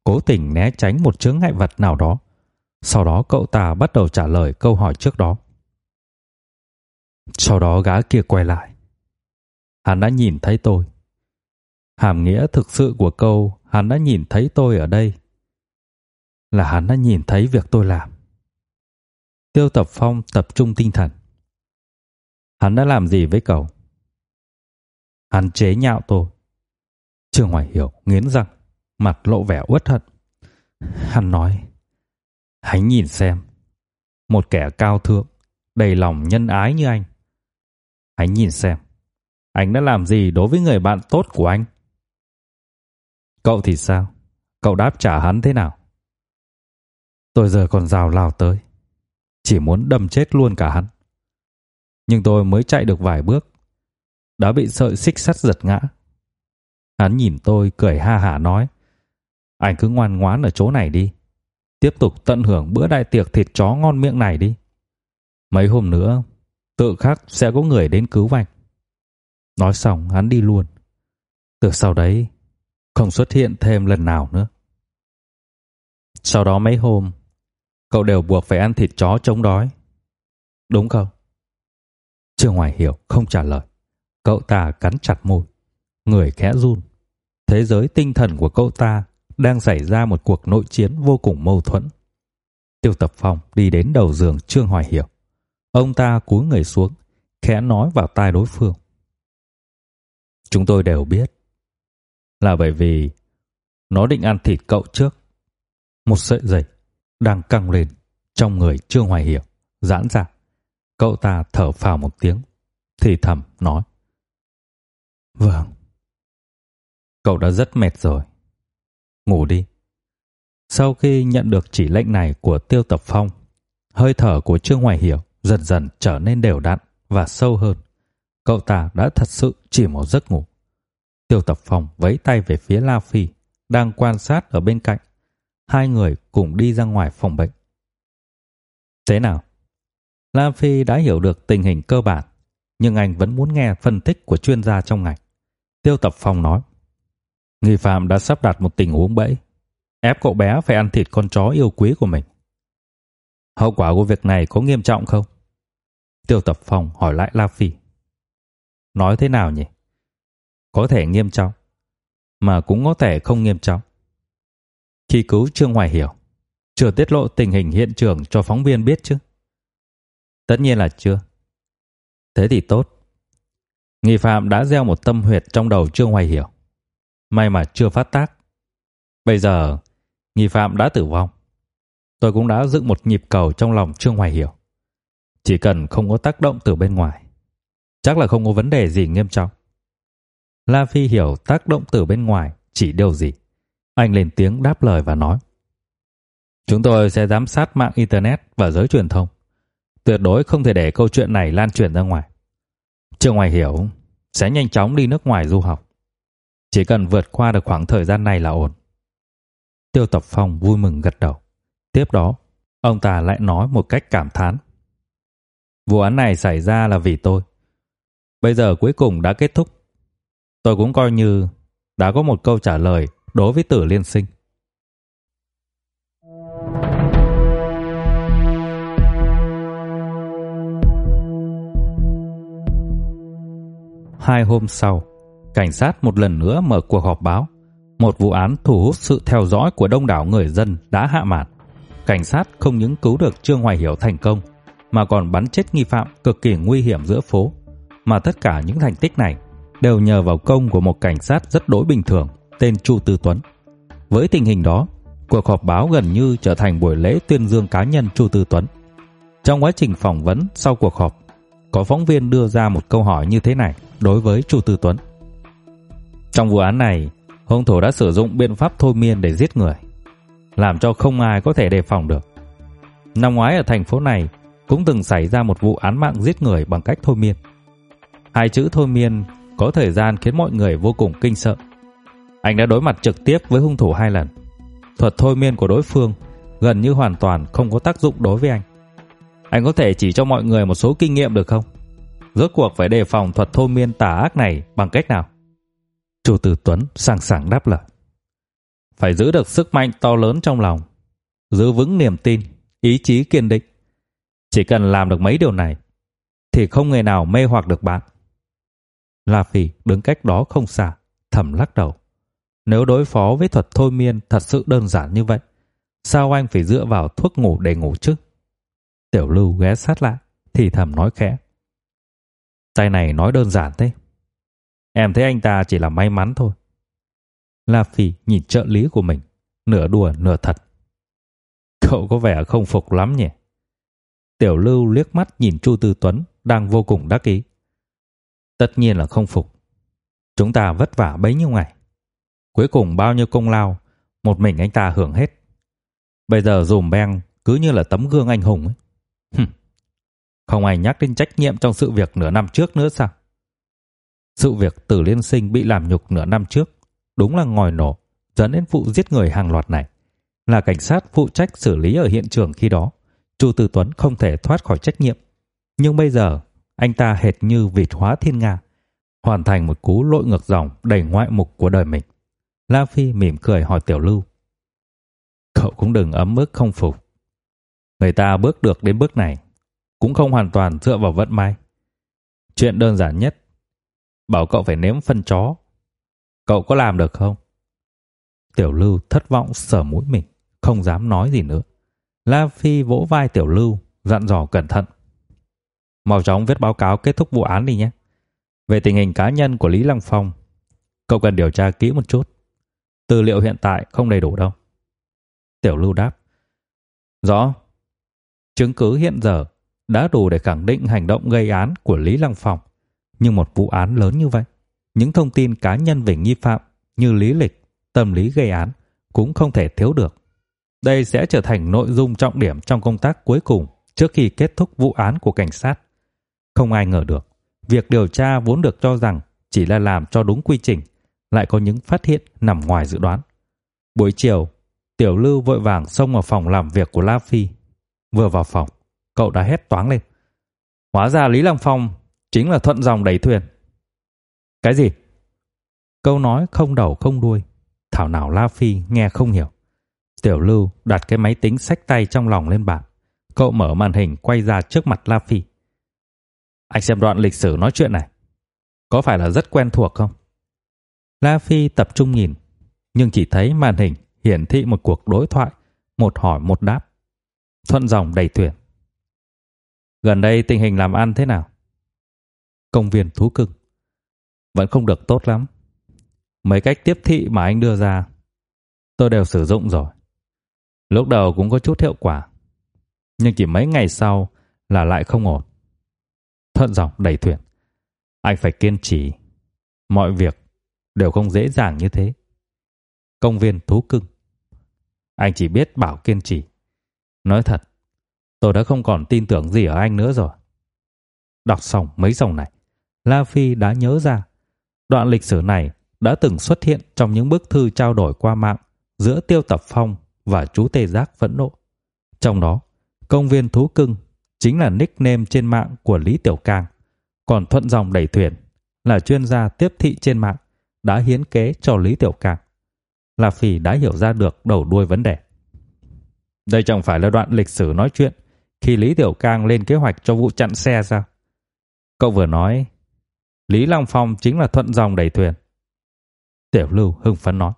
cố tình né tránh một chướng ngại vật nào đó. Sau đó cậu ta bắt đầu trả lời câu hỏi trước đó. Sau đó gã kia quay lại. Hắn đã nhìn thấy tôi. Hàm nghĩa thực sự của câu hắn đã nhìn thấy tôi ở đây là hắn đã nhìn thấy việc tôi làm. Tiêu Tập Phong tập trung tinh thần. Hắn đã làm gì với cậu? Hắn chế nhạo tôi. Trương Hoài Hiểu nghiến răng, mặt lộ vẻ uất hận. Hắn nói, hãy nhìn xem, một kẻ cao thượng, đầy lòng nhân ái như anh. Hãy nhìn xem, anh đã làm gì đối với người bạn tốt của anh? Cậu thì sao? Cậu đáp trả hắn thế nào? Tôi giờ còn rào lao tới, chỉ muốn đâm chết luôn cả hắn. Nhưng tôi mới chạy được vài bước, đã bị sợi xích sắt giật ngã. Hắn nhìn tôi cười ha hả nói, anh cứ ngoan ngoãn ở chỗ này đi, tiếp tục tận hưởng bữa đại tiệc thịt chó ngon miệng này đi. Mấy hôm nữa, tự khắc sẽ có người đến cứu vạch Nói xong hắn đi luôn. Từ sau đấy, không xuất hiện thêm lần nào nữa. Sau đó mấy hôm, cậu đều buộc phải ăn thịt chó chống đói. Đúng không? Trương Hoài Hiểu không trả lời. Cậu ta cắn chặt môi, người khẽ run. Thế giới tinh thần của cậu ta đang xảy ra một cuộc nội chiến vô cùng mâu thuẫn. Tiêu Tập Phong đi đến đầu giường Trương Hoài Hiểu. Ông ta cúi người xuống, khẽ nói vào tai đối phương. Chúng tôi đều biết là bởi vì nó định ăn thịt cậu trước. Một sợi dây đang căng lên trong người Trương Hoài Hiểu, giãn ra. Cậu ta thở phào một tiếng, thì thầm nói: "Vâng. Cậu đã rất mệt rồi. Ngủ đi." Sau khi nhận được chỉ lệnh này của Tiêu Tập Phong, hơi thở của Trương Hoài Hiểu dần dần trở nên đều đặn và sâu hơn. Cậu ta đã thật sự chỉ một giấc ngủ. Tiêu Tập Phong vẫy tay về phía La Phi, đang quan sát ở bên cạnh. Hai người cùng đi ra ngoài phòng bệnh. Thế nào? La Phi đã hiểu được tình hình cơ bản, nhưng anh vẫn muốn nghe phân tích của chuyên gia trong ngành. Tiêu Tập Phong nói, nghi phạm đã sắp đặt một tình huống bẫy, ép cậu bé phải ăn thịt con chó yêu quý của mình. Hậu quả của việc này có nghiêm trọng không? Tiêu Tập Phong hỏi lại La Phi. Nói thế nào nhỉ? Có thể nghiêm trọng, mà cũng có thể không nghiêm trọng. Khi cứu Trương Hoài Hiểu, chưa tiết lộ tình hình hiện trường cho phóng viên biết chứ? Tất nhiên là chưa. Thế thì tốt. Nghi phạm đã gieo một tâm huyệt trong đầu Trương Hoài Hiểu. May mà chưa phát tác. Bây giờ, nghi phạm đã tử vong. Tôi cũng đã dựng một nhịp cầu trong lòng Trương Hoài Hiểu. Chỉ cần không có tác động từ bên ngoài, chắc là không có vấn đề gì nghiêm trọng. La Phi hiểu tác động từ bên ngoài chỉ điều gì. Anh lên tiếng đáp lời và nói: "Chúng tôi sẽ giám sát mạng internet và giới truyền thông, tuyệt đối không thể để câu chuyện này lan truyền ra ngoài. Trương Hoài Hiểu sẽ nhanh chóng đi nước ngoài du học. Chỉ cần vượt qua được khoảng thời gian này là ổn." Tiêu Tập Phong vui mừng gật đầu. Tiếp đó, ông ta lại nói một cách cảm thán. Vụ án này xảy ra là vì tôi. Bây giờ cuối cùng đã kết thúc. Tôi cũng coi như đã có một câu trả lời đối với Tử Liên Sinh. Hai hôm sau, cảnh sát một lần nữa mở cuộc họp báo. Một vụ án thu hút sự theo dõi của đông đảo người dân đã hạ màn. Cảnh sát không những cứu được Trương Hoài Hiểu thành công, mà còn bắn chết nghi phạm cực kỳ nguy hiểm giữa phố. Mà tất cả những thành tích này đều nhờ vào công của một cảnh sát rất đối bình thường tên Chu Tư Tuấn. Với tình hình đó, cuộc họp báo gần như trở thành buổi lễ tuyên dương cá nhân Chu Tư Tuấn. Trong quá trình phỏng vấn sau cuộc họp, có phóng viên đưa ra một câu hỏi như thế này đối với Chu Tư Tuấn. Trong vụ án này, hung thủ đã sử dụng biện pháp thôi miên để giết người, làm cho không ai có thể đề phòng được. Năm ngoái ở thành phố này cũng từng xảy ra một vụ án mạng giết người bằng cách thôi miên. Hai chữ thôi miên có thời gian khiến mọi người vô cùng kinh sợ. Anh đã đối mặt trực tiếp với hung thủ hai lần. Thuật thôi miên của đối phương gần như hoàn toàn không có tác dụng đối với anh. Anh có thể chỉ cho mọi người một số kinh nghiệm được không? Rốt cuộc phải đề phòng thuật thôi miên tà ác này bằng cách nào? Chủ tử Tuấn sẵn sàng đáp lời. Phải giữ được sức mạnh to lớn trong lòng, giữ vững niềm tin, ý chí kiên định. Chỉ cần làm được mấy điều này thì không người nào mê hoặc được bạn. La Phi đứng cách đó không xa, thầm lắc đầu. Nếu đối phó với thuật thôi miên thật sự đơn giản như vậy, sao anh phải dựa vào thuốc ngủ để ngủ chứ? Tiểu Lưu ghé sát lại, thì thầm nói khẽ. Tay này nói đơn giản thế. Em thấy anh ta chỉ là may mắn thôi. La Phi nhìn trợ lý của mình, nửa đùa nửa thật. Cậu có vẻ không phục lắm nhỉ? Tiểu Lưu liếc mắt nhìn Chu Tư Tuấn đang vô cùng đắc ý. Tất nhiên là không phục. Chúng ta vất vả bấy nhiêu ngày. Cuối cùng bao nhiêu công lao, một mình anh ta hưởng hết. Bây giờ dùm beng cứ như là tấm gương anh hùng ấy. Hừm. Không ai nhắc đến trách nhiệm trong sự việc nửa năm trước nữa sao? Sự việc Tử Liên Sinh bị làm nhục nửa năm trước đúng là ngòi nổ dẫn đến vụ giết người hàng loạt này. Là cảnh sát phụ trách xử lý ở hiện trường khi đó, Chu Tử Tuấn không thể thoát khỏi trách nhiệm. Nhưng bây giờ, anh ta hệt như vịt hóa thiên nga, hoàn thành một cú lội ngược dòng đầy ngoại mục của đời mình. La Phi mỉm cười hỏi Tiểu Lưu. Cậu cũng đừng ấm ức không phục. Người ta bước được đến bước này, cũng không hoàn toàn dựa vào vận may. Chuyện đơn giản nhất, bảo cậu phải nếm phân chó. Cậu có làm được không? Tiểu Lưu thất vọng sờ mũi mình, không dám nói gì nữa. La Phi vỗ vai Tiểu Lưu, dặn dò cẩn thận. Mau chóng viết báo cáo kết thúc vụ án đi nhé. Về tình hình cá nhân của Lý Lăng Phong, cậu cần điều tra kỹ một chút. Tư liệu hiện tại không đầy đủ đâu. Tiểu Lưu đáp. Rõ. Chứng cứ hiện giờ đã đủ để khẳng định hành động gây án của Lý Lăng Phong. Nhưng một vụ án lớn như vậy, những thông tin cá nhân về nghi phạm như lý lịch, tâm lý gây án cũng không thể thiếu được. Đây sẽ trở thành nội dung trọng điểm trong công tác cuối cùng trước khi kết thúc vụ án của cảnh sát. Không ai ngờ được, việc điều tra vốn được cho rằng chỉ là làm cho đúng quy trình, lại có những phát hiện nằm ngoài dự đoán. Buổi chiều, Tiểu Lưu vội vàng xông vào phòng làm việc của La Phi. Vừa vào phòng, cậu đã hét toáng lên. Hóa ra Lý Lăng Phong chính là thuận dòng đẩy thuyền. Cái gì? Câu nói không đầu không đuôi, thảo nào La Phi nghe không hiểu. Tiểu Lưu đặt cái máy tính sách tay trong lòng lên bàn. Cậu mở màn hình quay ra trước mặt La Phi. Anh xem đoạn lịch sử nói chuyện này. Có phải là rất quen thuộc không? La Phi tập trung nhìn, nhưng chỉ thấy màn hình hiển thị một cuộc đối thoại, một hỏi một đáp. Thuận dòng đầy thuyền. Gần đây tình hình làm ăn thế nào? Công viên thú cưng. Vẫn không được tốt lắm. Mấy cách tiếp thị mà anh đưa ra, tôi đều sử dụng rồi. Lúc đầu cũng có chút hiệu quả, nhưng chỉ mấy ngày sau là lại không ổn. Thuận dòng đầy thuyền. Anh phải kiên trì. Mọi việc đều không dễ dàng như thế. Công viên thú cưng. Anh chỉ biết bảo kiên trì. Nói thật, tôi đã không còn tin tưởng gì ở anh nữa rồi. Đọc xong mấy dòng này, La Phi đã nhớ ra đoạn lịch sử này đã từng xuất hiện trong những bức thư trao đổi qua mạng giữa Tiêu Tập Phong và chú Tê Giác phẫn nộ. Trong đó, công viên thú cưng chính là nickname trên mạng của Lý Tiểu Cang, còn Thuận Dòng đẩy thuyền là chuyên gia tiếp thị trên mạng đã hiến kế cho Lý Tiểu Cang. La Phi đã hiểu ra được đầu đuôi vấn đề. Đây chẳng phải là đoạn lịch sử nói chuyện khi Lý Tiểu Cang lên kế hoạch cho vụ chặn xe sao? Cậu vừa nói Lý Long Phong chính là thuận dòng đẩy thuyền. Tiểu Lưu hưng phấn nói.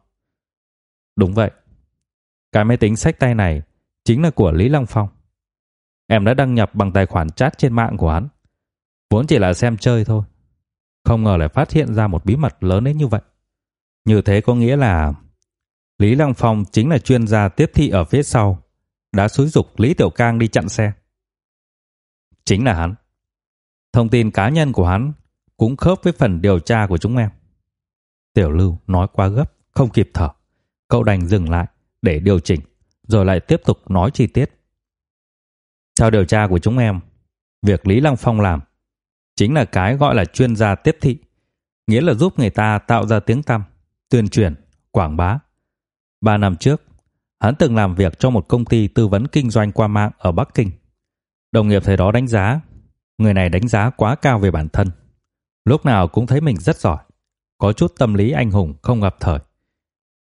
Đúng vậy. Cái máy tính sách tay này chính là của Lý Long Phong. Em đã đăng nhập bằng tài khoản chat trên mạng của hắn. Vốn chỉ là xem chơi thôi. Không ngờ lại phát hiện ra một bí mật lớn đến như vậy. Như thế có nghĩa là Lý Long Phong chính là chuyên gia tiếp thị ở phía sau, đã xúi dục Lý Tiểu Cang đi chặn xe. Chính là hắn. Thông tin cá nhân của hắn cũng khớp với phần điều tra của chúng em. Tiểu Lưu nói quá gấp, không kịp thở. Cậu đành dừng lại để điều chỉnh, rồi lại tiếp tục nói chi tiết. Theo điều tra của chúng em, việc Lý Lăng Phong làm chính là cái gọi là chuyên gia tiếp thị, nghĩa là giúp người ta tạo ra tiếng tăm, tuyên truyền, quảng bá. Ba năm trước, hắn từng làm việc cho một công ty tư vấn kinh doanh qua mạng ở Bắc Kinh. Đồng nghiệp thời đó đánh giá, người này đánh giá quá cao về bản thân. Lúc nào cũng thấy mình rất giỏi, có chút tâm lý anh hùng không gặp thời.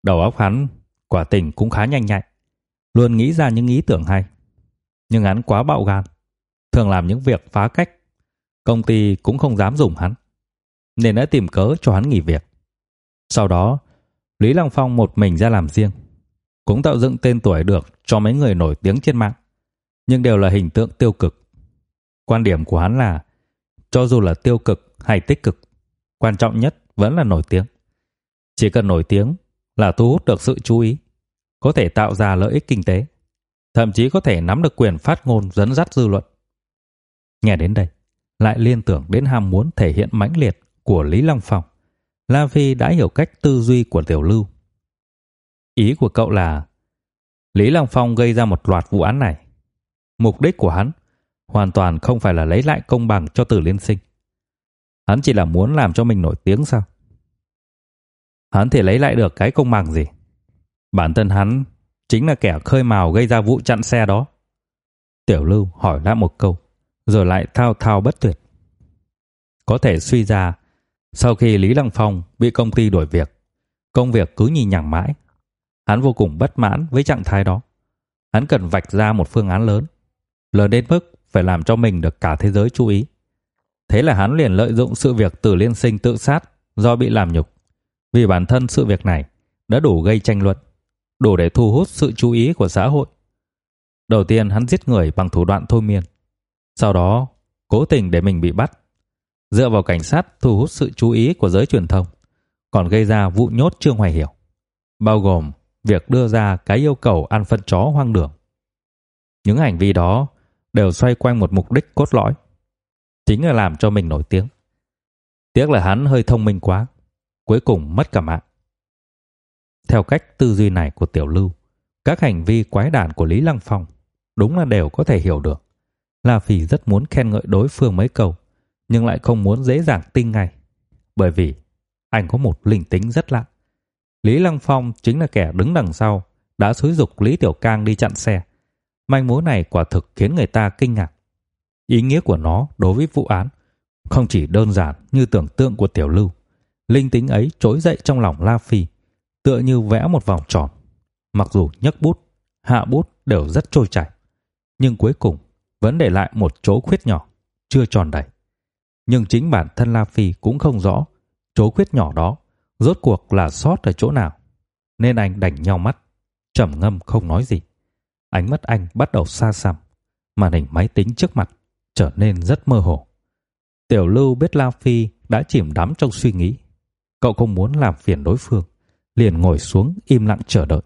Đầu óc hắn quả tình cũng khá nhanh nhạy, luôn nghĩ ra những ý tưởng hay. Nhưng hắn quá bạo gan, thường làm những việc phá cách. Công ty cũng không dám dùng hắn, nên đã tìm cớ cho hắn nghỉ việc. Sau đó, Lý Lăng Phong một mình ra làm riêng, cũng tạo dựng tên tuổi được cho mấy người nổi tiếng trên mạng, nhưng đều là hình tượng tiêu cực. Quan điểm của hắn là cho dù là tiêu cực hay tích cực, quan trọng nhất vẫn là nổi tiếng. Chỉ cần nổi tiếng là thu hút được sự chú ý, có thể tạo ra lợi ích kinh tế, thậm chí có thể nắm được quyền phát ngôn dẫn dắt dư luận. Nghe đến đây, lại liên tưởng đến ham muốn thể hiện mãnh liệt của Lý Long Phong. La Phi đã hiểu cách tư duy của Tiểu Lưu. Ý của cậu là Lý Lăng Phong gây ra một loạt vụ án này. Mục đích của hắn hoàn toàn không phải là lấy lại công bằng cho Tử Liên Sinh. Hắn chỉ là muốn làm cho mình nổi tiếng sao? Hắn thể lấy lại được cái công bằng gì? Bản thân hắn chính là kẻ khơi mào gây ra vụ chặn xe đó. Tiểu Lưu hỏi lại một câu, rồi lại thao thao bất tuyệt. Có thể suy ra, sau khi Lý Lăng Phong bị công ty đổi việc, công việc cứ nhìn nhằng mãi. Hắn vô cùng bất mãn với trạng thái đó. Hắn cần vạch ra một phương án lớn, lớn đến mức phải làm cho mình được cả thế giới chú ý. Thế là hắn liền lợi dụng sự việc Tử Liên Sinh tự sát do bị làm nhục. Vì bản thân sự việc này đã đủ gây tranh luận, đủ để thu hút sự chú ý của xã hội. Đầu tiên hắn giết người bằng thủ đoạn thôi miên. Sau đó, cố tình để mình bị bắt. Dựa vào cảnh sát thu hút sự chú ý của giới truyền thông, còn gây ra vụ nhốt Trương Hoài Hiểu, bao gồm việc đưa ra cái yêu cầu ăn phân chó hoang đường. Những hành vi đó đều xoay quanh một mục đích cốt lõi, chính là làm cho mình nổi tiếng. Tiếc là hắn hơi thông minh quá, cuối cùng mất cả mạng. Theo cách tư duy này của Tiểu Lưu, các hành vi quái đản của Lý Lăng Phong đúng là đều có thể hiểu được. La Phỉ rất muốn khen ngợi đối phương mấy câu, nhưng lại không muốn dễ dàng tin ngay, bởi vì anh có một linh tính rất lạ. Lý Lăng Phong chính là kẻ đứng đằng sau, đã xúi dục Lý Tiểu Cang đi chặn xe. Manh mối này quả thực khiến người ta kinh ngạc. Ý nghĩa của nó đối với vụ án không chỉ đơn giản như tưởng tượng của Tiểu Lưu. Linh tính ấy trỗi dậy trong lòng La Phi, tựa như vẽ một vòng tròn. Mặc dù nhấc bút, hạ bút đều rất trôi chảy, nhưng cuối cùng vẫn để lại một chỗ khuyết nhỏ, chưa tròn đầy. Nhưng chính bản thân La Phi cũng không rõ chỗ khuyết nhỏ đó rốt cuộc là sót ở chỗ nào. Nên anh đành nhau mắt, trầm ngâm không nói gì. Ánh mắt anh bắt đầu xa xăm, màn hình máy tính trước mặt trở nên rất mơ hồ. Tiểu Lưu biết La Phi đã chìm đắm trong suy nghĩ. Cậu không muốn làm phiền đối phương, liền ngồi xuống im lặng chờ đợi.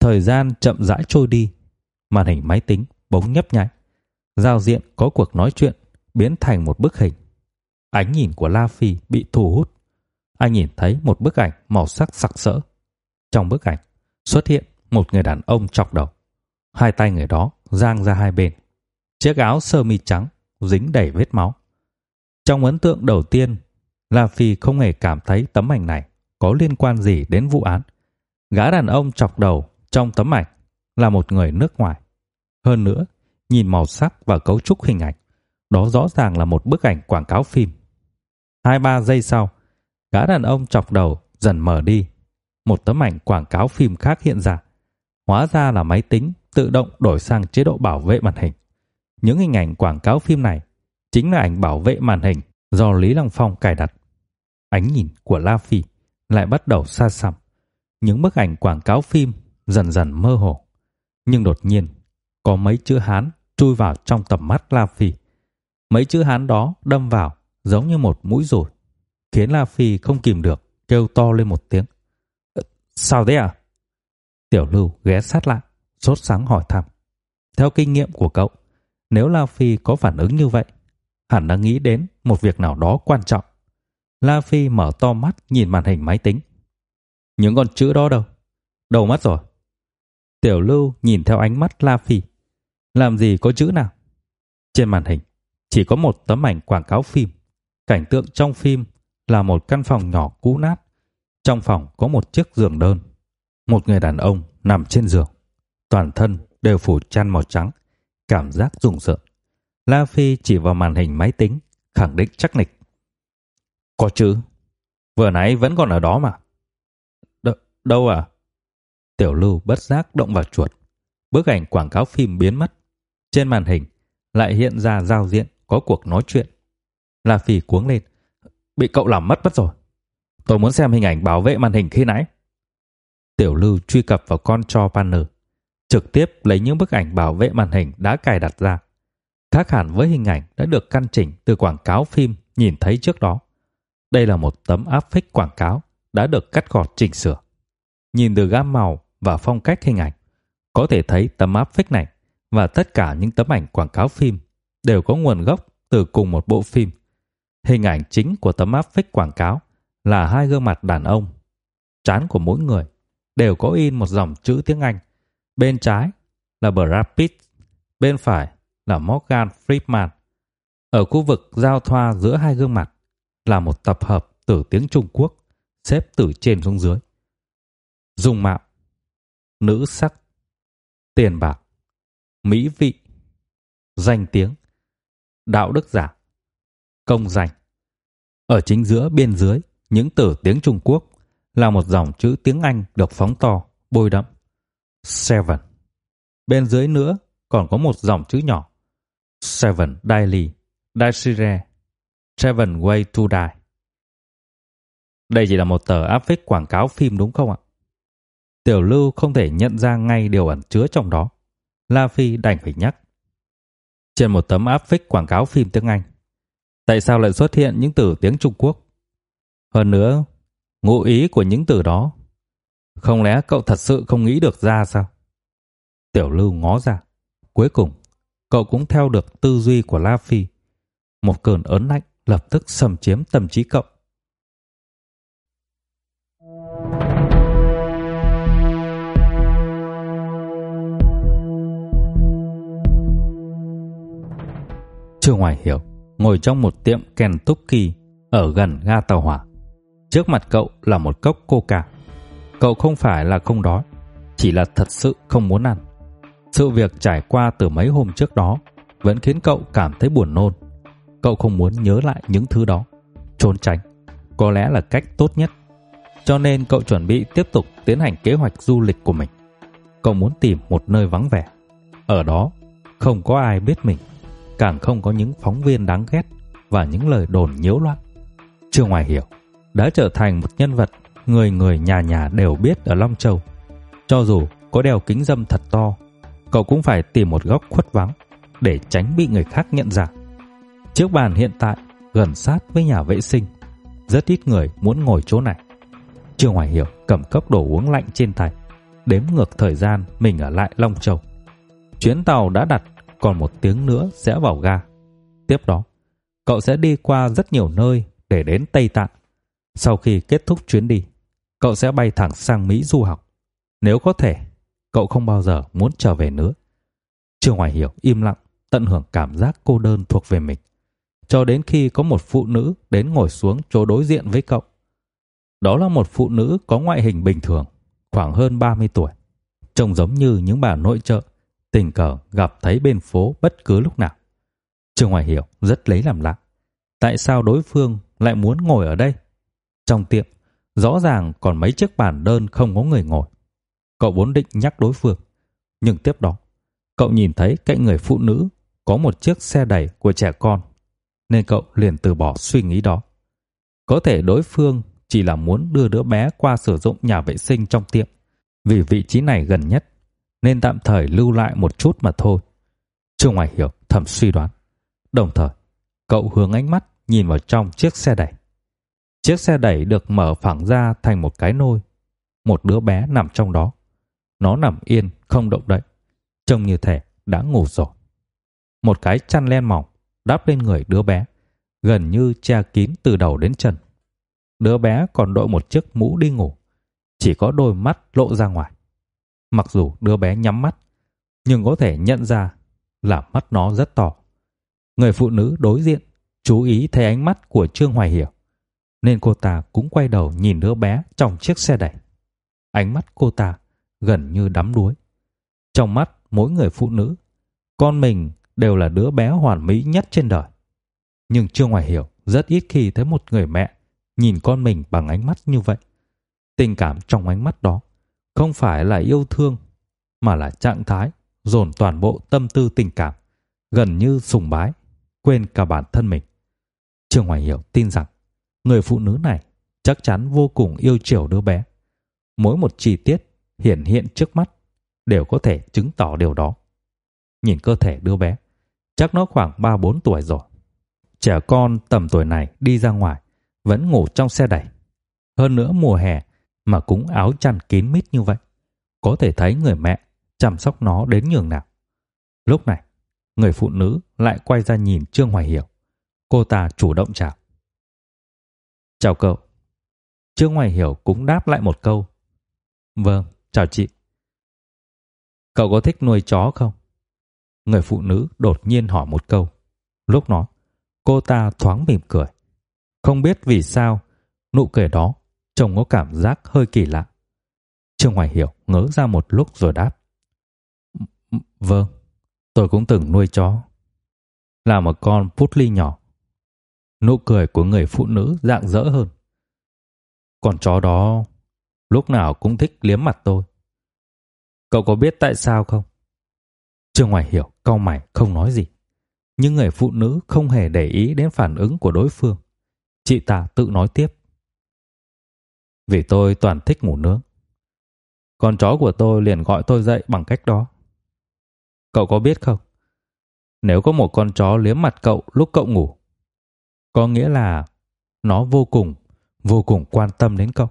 Thời gian chậm rãi trôi đi, màn hình máy tính bỗng nhấp nháy. Giao diện có cuộc nói chuyện biến thành một bức hình. Ánh nhìn của La Phi bị thu hút. Anh nhìn thấy một bức ảnh màu sắc sặc sỡ. Trong bức ảnh xuất hiện một người đàn ông chọc đầu. Hai tay người đó giang ra hai bên. Chiếc áo sơ mi trắng dính đầy vết máu. Trong ấn tượng đầu tiên, La Phi không hề cảm thấy tấm ảnh này có liên quan gì đến vụ án. Gã đàn ông chọc đầu trong tấm ảnh là một người nước ngoài. Hơn nữa, nhìn màu sắc và cấu trúc hình ảnh, đó rõ ràng là một bức ảnh quảng cáo phim. Hai ba giây sau, gã đàn ông chọc đầu dần mở đi. Một tấm ảnh quảng cáo phim khác hiện ra. Hóa ra là máy tính tự động đổi sang chế độ bảo vệ màn hình. Những hình ảnh quảng cáo phim này chính là ảnh bảo vệ màn hình do Lý Lăng Phong cài đặt. Ánh nhìn của La Phi lại bắt đầu xa xăm. Những bức ảnh quảng cáo phim dần dần mơ hồ. Nhưng đột nhiên, có mấy chữ Hán chui vào trong tầm mắt La Phi. Mấy chữ Hán đó đâm vào giống như một mũi rồi, khiến La Phi không kìm được, kêu to lên một tiếng. Ờ, sao thế à? Tiểu Lưu ghé sát lại, sốt sáng hỏi thăm. Theo kinh nghiệm của cậu, nếu La Phi có phản ứng như vậy, hẳn đã nghĩ đến một việc nào đó quan trọng. La Phi mở to mắt nhìn màn hình máy tính. Những con chữ đó đâu? Đầu mất rồi. Tiểu Lưu nhìn theo ánh mắt La Phi. Làm gì có chữ nào? Trên màn hình, chỉ có một tấm ảnh quảng cáo phim. Cảnh tượng trong phim là một căn phòng nhỏ cũ nát. Trong phòng có một chiếc giường đơn. Một người đàn ông nằm trên giường. Toàn thân đều phủ chăn màu trắng. Cảm giác rùng rợn. La Phi chỉ vào màn hình máy tính, khẳng định chắc nịch. Có chứ. Vừa nãy vẫn còn ở đó mà. Đ đâu à? Tiểu Lưu bất giác động vào chuột. Bức ảnh quảng cáo phim biến mất. Trên màn hình lại hiện ra giao diện có cuộc nói chuyện. La Phi cuống lên. Bị cậu làm mất mất rồi. Tôi muốn xem hình ảnh bảo vệ màn hình khi nãy. Tiểu Lưu truy cập vào con cho banner, trực tiếp lấy những bức ảnh bảo vệ màn hình đã cài đặt ra. Khác hẳn với hình ảnh đã được căn chỉnh từ quảng cáo phim nhìn thấy trước đó. Đây là một tấm áp phích quảng cáo đã được cắt gọt chỉnh sửa. Nhìn từ gam màu và phong cách hình ảnh, có thể thấy tấm áp phích này và tất cả những tấm ảnh quảng cáo phim đều có nguồn gốc từ cùng một bộ phim. Hình ảnh chính của tấm áp phích quảng cáo là hai gương mặt đàn ông. Trán của mỗi người đều có in một dòng chữ tiếng Anh. Bên trái là Brad Pitt, bên phải là Morgan Freeman. Ở khu vực giao thoa giữa hai gương mặt là một tập hợp từ tiếng Trung Quốc xếp từ trên xuống dưới. Dung mạo, nữ sắc, tiền bạc, mỹ vị, danh tiếng, đạo đức giả, công danh. Ở chính giữa bên dưới những từ tiếng Trung Quốc là một dòng chữ tiếng Anh được phóng to, bôi đậm. Seven. Bên dưới nữa còn có một dòng chữ nhỏ. Seven Daily, Daisire, Seven Way to Die. Đây chỉ là một tờ áp phích quảng cáo phim đúng không ạ? Tiểu Lưu không thể nhận ra ngay điều ẩn chứa trong đó. La Phi đành phải nhắc. Trên một tấm áp phích quảng cáo phim tiếng Anh, tại sao lại xuất hiện những từ tiếng Trung Quốc? Hơn nữa, ngụ ý của những từ đó, không lẽ cậu thật sự không nghĩ được ra sao? Tiểu Lưu ngó ra. Cuối cùng, cậu cũng theo được tư duy của La Phi. Một cơn ớn lạnh lập tức xâm chiếm tâm trí cậu. Trương Hoài Hiểu ngồi trong một tiệm Kentucky ở gần ga tàu hỏa. Trước mặt cậu là một cốc coca. Cậu không phải là không đói, chỉ là thật sự không muốn ăn. Sự việc trải qua từ mấy hôm trước đó vẫn khiến cậu cảm thấy buồn nôn. Cậu không muốn nhớ lại những thứ đó, trốn tránh, có lẽ là cách tốt nhất. Cho nên cậu chuẩn bị tiếp tục tiến hành kế hoạch du lịch của mình. Cậu muốn tìm một nơi vắng vẻ. Ở đó không có ai biết mình càng không có những phóng viên đáng ghét và những lời đồn nhiễu loạn. Trương Hoài Hiểu đã trở thành một nhân vật người người nhà nhà đều biết ở Long Châu. Cho dù có đeo kính dâm thật to, cậu cũng phải tìm một góc khuất vắng để tránh bị người khác nhận ra. Chiếc bàn hiện tại gần sát với nhà vệ sinh, rất ít người muốn ngồi chỗ này. Trương Hoài Hiểu cầm cốc đồ uống lạnh trên tay, đếm ngược thời gian mình ở lại Long Châu. Chuyến tàu đã đặt còn một tiếng nữa sẽ vào ga. Tiếp đó, cậu sẽ đi qua rất nhiều nơi để đến Tây Tạng. Sau khi kết thúc chuyến đi, cậu sẽ bay thẳng sang Mỹ du học. Nếu có thể, cậu không bao giờ muốn trở về nữa. Trương Hoài Hiểu im lặng, tận hưởng cảm giác cô đơn thuộc về mình. Cho đến khi có một phụ nữ đến ngồi xuống chỗ đối diện với cậu. Đó là một phụ nữ có ngoại hình bình thường, khoảng hơn 30 tuổi. Trông giống như những bà nội trợ tình cờ gặp thấy bên phố bất cứ lúc nào. Trương Hoài Hiểu rất lấy làm lạ. Tại sao đối phương lại muốn ngồi ở đây? Trong tiệm, rõ ràng còn mấy chiếc bàn đơn không có người ngồi. Cậu vốn định nhắc đối phương, nhưng tiếp đó, cậu nhìn thấy cạnh người phụ nữ có một chiếc xe đẩy của trẻ con, nên cậu liền từ bỏ suy nghĩ đó. Có thể đối phương chỉ là muốn đưa đứa bé qua sử dụng nhà vệ sinh trong tiệm, vì vị trí này gần nhất nên tạm thời lưu lại một chút mà thôi. Trương Hoài Hiểu thầm suy đoán. Đồng thời, cậu hướng ánh mắt nhìn vào trong chiếc xe đẩy. Chiếc xe đẩy được mở phẳng ra thành một cái nôi. Một đứa bé nằm trong đó. Nó nằm yên, không động đậy. Trông như thể đã ngủ rồi. Một cái chăn len mỏng đắp lên người đứa bé, gần như che kín từ đầu đến chân. Đứa bé còn đội một chiếc mũ đi ngủ, chỉ có đôi mắt lộ ra ngoài. Mặc dù đứa bé nhắm mắt, nhưng có thể nhận ra là mắt nó rất to. Người phụ nữ đối diện chú ý thấy ánh mắt của Trương Hoài Hiểu, nên cô ta cũng quay đầu nhìn đứa bé trong chiếc xe đẩy. Ánh mắt cô ta gần như đắm đuối. Trong mắt mỗi người phụ nữ, con mình đều là đứa bé hoàn mỹ nhất trên đời. Nhưng Trương Hoài Hiểu rất ít khi thấy một người mẹ nhìn con mình bằng ánh mắt như vậy. Tình cảm trong ánh mắt đó không phải là yêu thương mà là trạng thái dồn toàn bộ tâm tư tình cảm, gần như sùng bái, quên cả bản thân mình. Trương Hoài Hiểu tin rằng người phụ nữ này chắc chắn vô cùng yêu chiều đứa bé. Mỗi một chi tiết hiển hiện trước mắt đều có thể chứng tỏ điều đó. Nhìn cơ thể đứa bé, chắc nó khoảng 3-4 tuổi rồi. Trẻ con tầm tuổi này đi ra ngoài vẫn ngủ trong xe đẩy. Hơn nữa mùa hè mà cũng áo chăn kín mít như vậy. Có thể thấy người mẹ chăm sóc nó đến nhường nào. Lúc này, người phụ nữ lại quay ra nhìn Trương Hoài Hiểu. Cô ta chủ động chào. Chào cậu. Trương Hoài Hiểu cũng đáp lại một câu. Vâng, chào chị. Cậu có thích nuôi chó không? Người phụ nữ đột nhiên hỏi một câu. Lúc đó, cô ta thoáng mỉm cười. Không biết vì sao, nụ cười đó trông có cảm giác hơi kỳ lạ. Trương Hoài Hiểu ngớ ra một lúc rồi đáp. Vâng, tôi cũng từng nuôi chó. Là một con poodle nhỏ. Nụ cười của người phụ nữ rạng rỡ hơn. Con chó đó lúc nào cũng thích liếm mặt tôi. Cậu có biết tại sao không? Trương Hoài Hiểu cau mày không nói gì. Nhưng người phụ nữ không hề để ý đến phản ứng của đối phương. Chị ta tự nói tiếp. Vì tôi toàn thích ngủ nướng. Con chó của tôi liền gọi tôi dậy bằng cách đó. Cậu có biết không? Nếu có một con chó liếm mặt cậu lúc cậu ngủ, có nghĩa là nó vô cùng, vô cùng quan tâm đến cậu.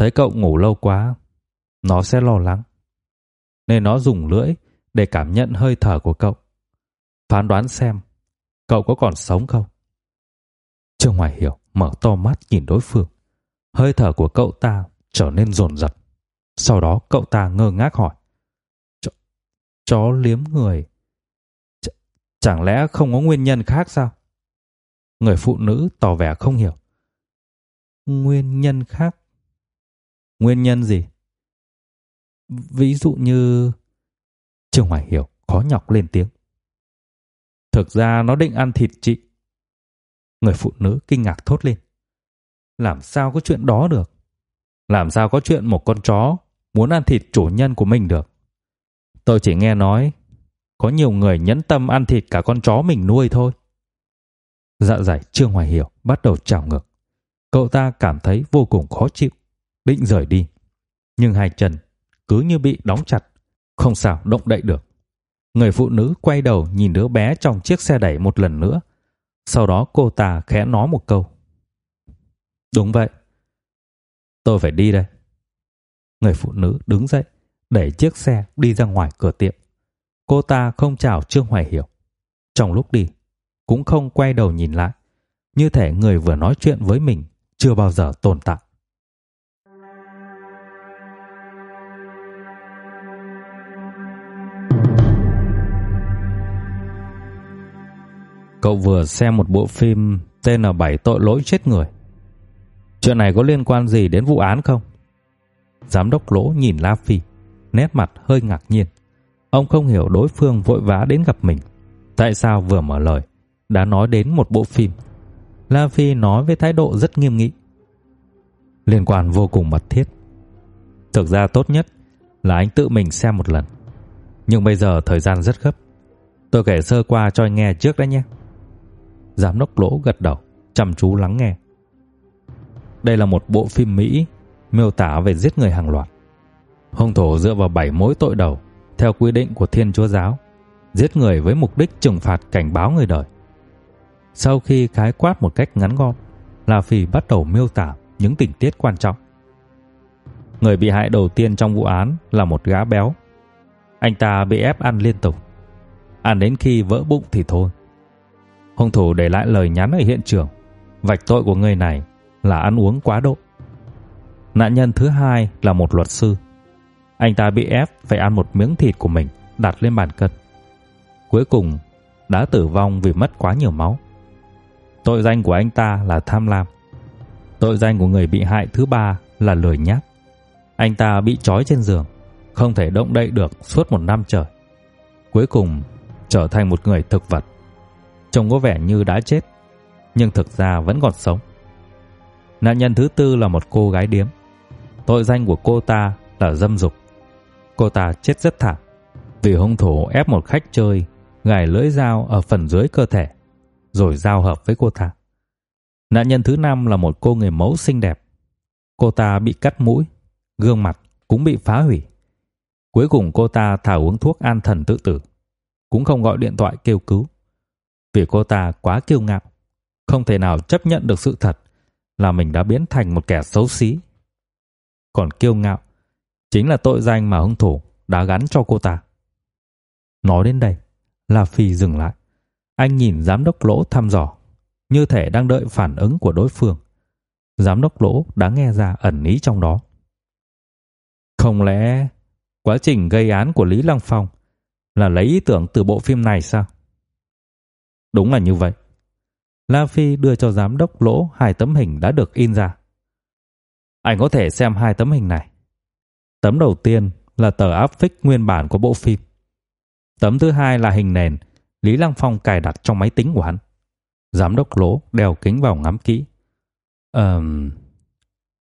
Thấy cậu ngủ lâu quá, nó sẽ lo lắng. Nên nó dùng lưỡi để cảm nhận hơi thở của cậu. Phán đoán xem cậu có còn sống không. Trương Hoài Hiểu mở to mắt nhìn đối phương. Hơi thở của cậu ta trở nên dồn dập. Sau đó cậu ta ngơ ngác hỏi. Chó, chó liếm người. Ch chẳng lẽ không có nguyên nhân khác sao? Người phụ nữ tỏ vẻ không hiểu. Nguyên nhân khác? Nguyên nhân gì? Ví dụ như... Trương Hoài Hiểu khó nhọc lên tiếng. Thực ra nó định ăn thịt chị. Người phụ nữ kinh ngạc thốt lên. Làm sao có chuyện đó được? Làm sao có chuyện một con chó muốn ăn thịt chủ nhân của mình được? Tôi chỉ nghe nói có nhiều người nhẫn tâm ăn thịt cả con chó mình nuôi thôi. Dạ dày Trương Hoài Hiểu bắt đầu trào ngược. Cậu ta cảm thấy vô cùng khó chịu, định rời đi. Nhưng hai chân cứ như bị đóng chặt, không sao động đậy được. Người phụ nữ quay đầu nhìn đứa bé trong chiếc xe đẩy một lần nữa. Sau đó cô ta khẽ nói một câu. Đúng vậy. Tôi phải đi đây. Người phụ nữ đứng dậy, đẩy chiếc xe đi ra ngoài cửa tiệm. Cô ta không chào Trương Hoài Hiểu. Trong lúc đi, cũng không quay đầu nhìn lại, như thể người vừa nói chuyện với mình chưa bao giờ tồn tại. Cậu vừa xem một bộ phim tên là Bảy tội lỗi chết người. Chuyện này có liên quan gì đến vụ án không? Giám đốc Lỗ nhìn La Phi, nét mặt hơi ngạc nhiên. Ông không hiểu đối phương vội vã đến gặp mình. Tại sao vừa mở lời đã nói đến một bộ phim? La Phi nói với thái độ rất nghiêm nghị. Liên quan vô cùng mật thiết. Thực ra tốt nhất là anh tự mình xem một lần. Nhưng bây giờ thời gian rất gấp. Tôi kể sơ qua cho anh nghe trước đã nhé. Giám đốc Lỗ gật đầu, chăm chú lắng nghe. Đây là một bộ phim Mỹ miêu tả về giết người hàng loạt. Hung thủ dựa vào bảy mối tội đầu theo quy định của Thiên Chúa giáo, giết người với mục đích trừng phạt cảnh báo người đời. Sau khi khái quát một cách ngắn gọn, La Phi bắt đầu miêu tả những tình tiết quan trọng. Người bị hại đầu tiên trong vụ án là một gã béo. Anh ta bị ép ăn liên tục, ăn đến khi vỡ bụng thì thôi. Hung thủ để lại lời nhắn ở hiện trường, vạch tội của người này là ăn uống quá độ. Nạn nhân thứ hai là một luật sư. Anh ta bị ép phải ăn một miếng thịt của mình đặt lên bàn cân. Cuối cùng đã tử vong vì mất quá nhiều máu. Tội danh của anh ta là tham lam. Tội danh của người bị hại thứ ba là lười nhác. Anh ta bị trói trên giường, không thể động đậy được suốt một năm trời. Cuối cùng trở thành một người thực vật. Trông có vẻ như đã chết, nhưng thực ra vẫn còn sống. Nạn nhân thứ tư là một cô gái điếm. Tội danh của cô ta là dâm dục. Cô ta chết rất thảm vì hung thủ ép một khách chơi gài lưỡi dao ở phần dưới cơ thể rồi giao hợp với cô ta. Nạn nhân thứ năm là một cô người mẫu xinh đẹp. Cô ta bị cắt mũi, gương mặt cũng bị phá hủy. Cuối cùng cô ta thả uống thuốc an thần tự tử, cũng không gọi điện thoại kêu cứu. Vì cô ta quá kiêu ngạo, không thể nào chấp nhận được sự thật là mình đã biến thành một kẻ xấu xí. Còn kiêu ngạo chính là tội danh mà hung thủ đã gắn cho cô ta. Nói đến đây, La Phi dừng lại. Anh nhìn giám đốc Lỗ thăm dò, như thể đang đợi phản ứng của đối phương. Giám đốc Lỗ đã nghe ra ẩn ý trong đó. Không lẽ quá trình gây án của Lý Lăng Phong là lấy ý tưởng từ bộ phim này sao? Đúng là như vậy. La Phi đưa cho giám đốc Lỗ hai tấm hình đã được in ra. Anh có thể xem hai tấm hình này. Tấm đầu tiên là tờ áp phích nguyên bản của bộ phim. Tấm thứ hai là hình nền Lý Lăng Phong cài đặt trong máy tính của hắn. Giám đốc Lỗ đeo kính vào ngắm kỹ. Ờm,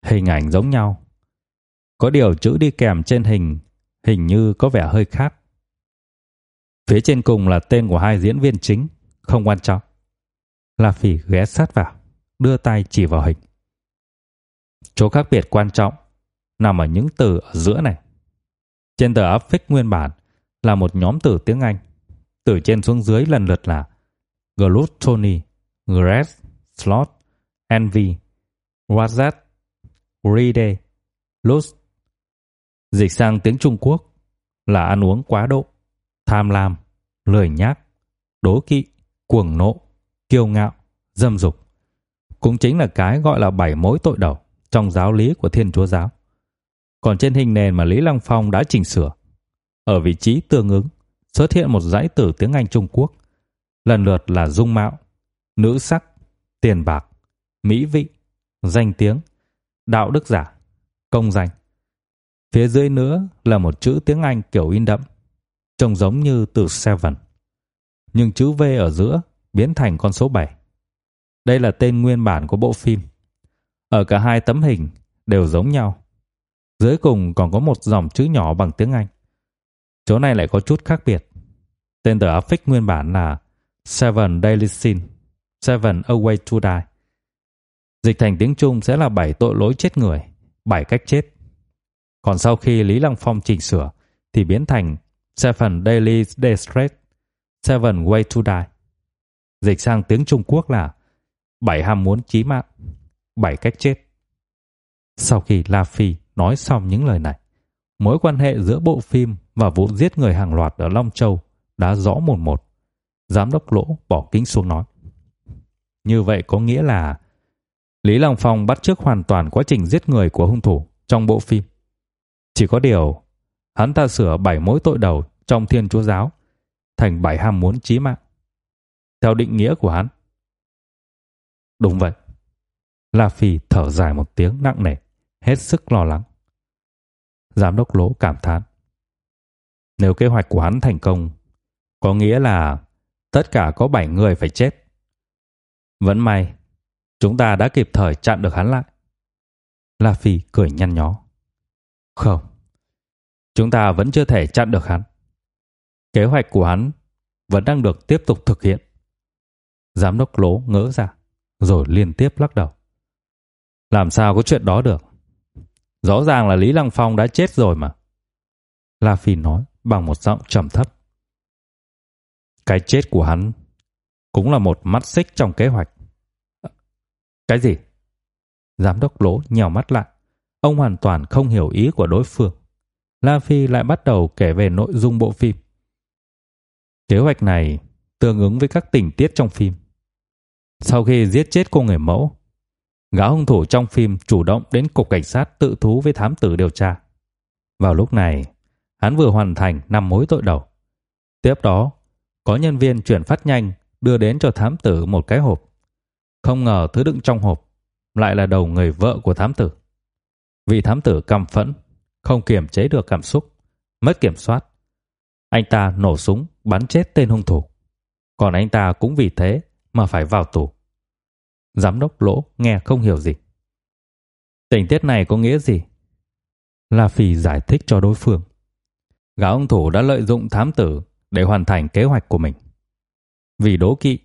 hình ảnh giống nhau. Có điều chữ đi kèm trên hình hình như có vẻ hơi khác. Phía trên cùng là tên của hai diễn viên chính, không quan trọng. La Phỉ ghé sát vào, đưa tay chỉ vào hình. Chỗ khác biệt quan trọng nằm ở những từ ở giữa này. Trên tờ áp phích nguyên bản là một nhóm từ tiếng Anh. Từ trên xuống dưới lần lượt là gluttony, grass, slot, envy, wazat, greedy, lust. Dịch sang tiếng Trung Quốc là ăn uống quá độ, tham lam, lười nhác, đố kỵ, cuồng nộ, kiêu ngạo, dâm dục. Cũng chính là cái gọi là bảy mối tội đầu trong giáo lý của Thiên Chúa giáo. Còn trên hình nền mà Lý Lăng Phong đã chỉnh sửa, ở vị trí tương ứng xuất hiện một dãy từ tiếng Anh Trung Quốc, lần lượt là dung mạo, nữ sắc, tiền bạc, mỹ vị, danh tiếng, đạo đức giả, công danh. Phía dưới nữa là một chữ tiếng Anh kiểu in đậm, trông giống như từ seven. Nhưng chữ V ở giữa biến thành con số 7. Đây là tên nguyên bản của bộ phim. Ở cả hai tấm hình đều giống nhau. Dưới cùng còn có một dòng chữ nhỏ bằng tiếng Anh. Chỗ này lại có chút khác biệt. Tên tờ áp phích nguyên bản là Seven Daily Sin, Seven A Way to Die. Dịch thành tiếng Trung sẽ là bảy tội lỗi chết người, bảy cách chết. Còn sau khi Lý Lăng Phong chỉnh sửa thì biến thành Seven Daily Distress, Seven Way to Die. Dịch sang tiếng Trung Quốc là bảy ham muốn chí mạng, bảy cách chết. Sau khi La Phi nói xong những lời này, mối quan hệ giữa bộ phim và vụ giết người hàng loạt ở Long Châu đã rõ một một. Giám đốc Lỗ bỏ kính xuống nói. Như vậy có nghĩa là Lý Long Phong bắt chước hoàn toàn quá trình giết người của hung thủ trong bộ phim. Chỉ có điều, hắn ta sửa bảy mối tội đầu trong Thiên Chúa giáo thành bảy ham muốn chí mạng. Theo định nghĩa của hắn. Đúng vậy. La Phi thở dài một tiếng nặng nề, hết sức lo lắng. Giám đốc Lỗ cảm thán. Nếu kế hoạch của hắn thành công, có nghĩa là tất cả có 7 người phải chết. Vẫn may, chúng ta đã kịp thời chặn được hắn lại. La Phi cười nhăn nhó. Không, chúng ta vẫn chưa thể chặn được hắn. Kế hoạch của hắn vẫn đang được tiếp tục thực hiện. Giám đốc lỗ ngỡ ra, rồi liên tiếp lắc đầu. Làm sao có chuyện đó được? Rõ ràng là Lý Lăng Phong đã chết rồi mà. La Phi nói bằng một giọng trầm thấp. Cái chết của hắn cũng là một mắt xích trong kế hoạch. Cái gì? Giám đốc lỗ nhèo mắt lại. Ông hoàn toàn không hiểu ý của đối phương. La Phi lại bắt đầu kể về nội dung bộ phim. Kế hoạch này tương ứng với các tình tiết trong phim. Sau khi giết chết cô người mẫu, gã hung thủ trong phim chủ động đến cục cảnh sát tự thú với thám tử điều tra. Vào lúc này, hắn vừa hoàn thành năm mối tội đầu. Tiếp đó, có nhân viên chuyển phát nhanh đưa đến cho thám tử một cái hộp. Không ngờ thứ đựng trong hộp lại là đầu người vợ của thám tử. Vị thám tử căm phẫn, không kiềm chế được cảm xúc, mất kiểm soát. Anh ta nổ súng bắn chết tên hung thủ. Còn anh ta cũng vì thế mà phải vào tù. Giám đốc lỗ nghe không hiểu gì. Tình tiết này có nghĩa gì? La Phi giải thích cho đối phương. Gã hung thủ đã lợi dụng thám tử để hoàn thành kế hoạch của mình. Vì đố kỵ,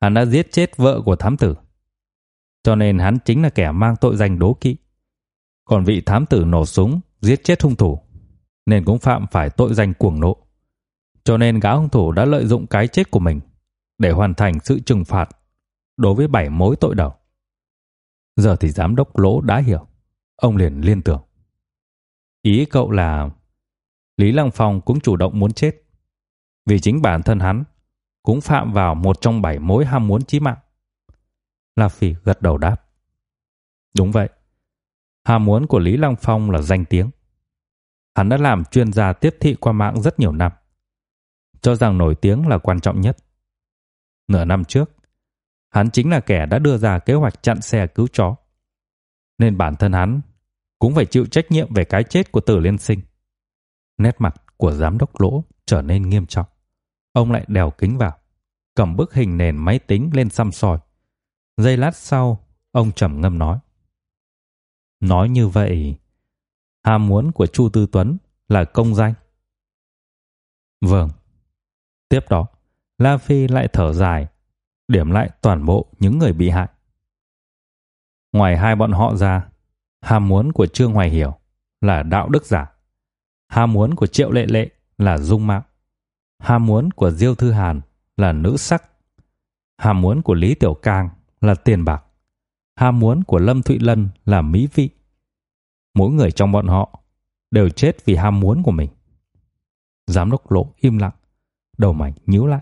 hắn đã giết chết vợ của thám tử. Cho nên hắn chính là kẻ mang tội danh đố kỵ. Còn vị thám tử nổ súng giết chết hung thủ, nên cũng phạm phải tội danh cuồng nộ. Cho nên gã hung thủ đã lợi dụng cái chết của mình để hoàn thành sự trừng phạt đối với bảy mối tội đầu. Giờ thì giám đốc Lỗ đã hiểu, ông liền liên tưởng. Ý cậu là Lý Lăng Phong cũng chủ động muốn chết, vì chính bản thân hắn cũng phạm vào một trong bảy mối ham muốn chí mạng. La Phỉ gật đầu đáp. Đúng vậy. Ham muốn của Lý Lăng Phong là danh tiếng. Hắn đã làm chuyên gia tiếp thị qua mạng rất nhiều năm, cho rằng nổi tiếng là quan trọng nhất. Nửa năm trước, hắn chính là kẻ đã đưa ra kế hoạch chặn xe cứu chó. Nên bản thân hắn cũng phải chịu trách nhiệm về cái chết của Tử Liên Sinh. Nét mặt của giám đốc Lỗ trở nên nghiêm trọng. Ông lại đèo kính vào, cầm bức hình nền máy tính lên xăm soi. Giây lát sau, ông trầm ngâm nói: Nói như vậy, ham muốn của Chu Tư Tuấn là công danh. Vâng. Tiếp đó, La Phi lại thở dài, điểm lại toàn bộ những người bị hại. Ngoài hai bọn họ ra, ham muốn của Trương Hoài Hiểu là đạo đức giả. Ham muốn của Triệu Lệ Lệ là dung mạo. Ham muốn của Diêu Thư Hàn là nữ sắc. Ham muốn của Lý Tiểu Cang là tiền bạc. Ham muốn của Lâm Thụy Lân là mỹ vị. Mỗi người trong bọn họ đều chết vì ham muốn của mình. Giám đốc Lộ im lặng, đầu mày nhíu lại.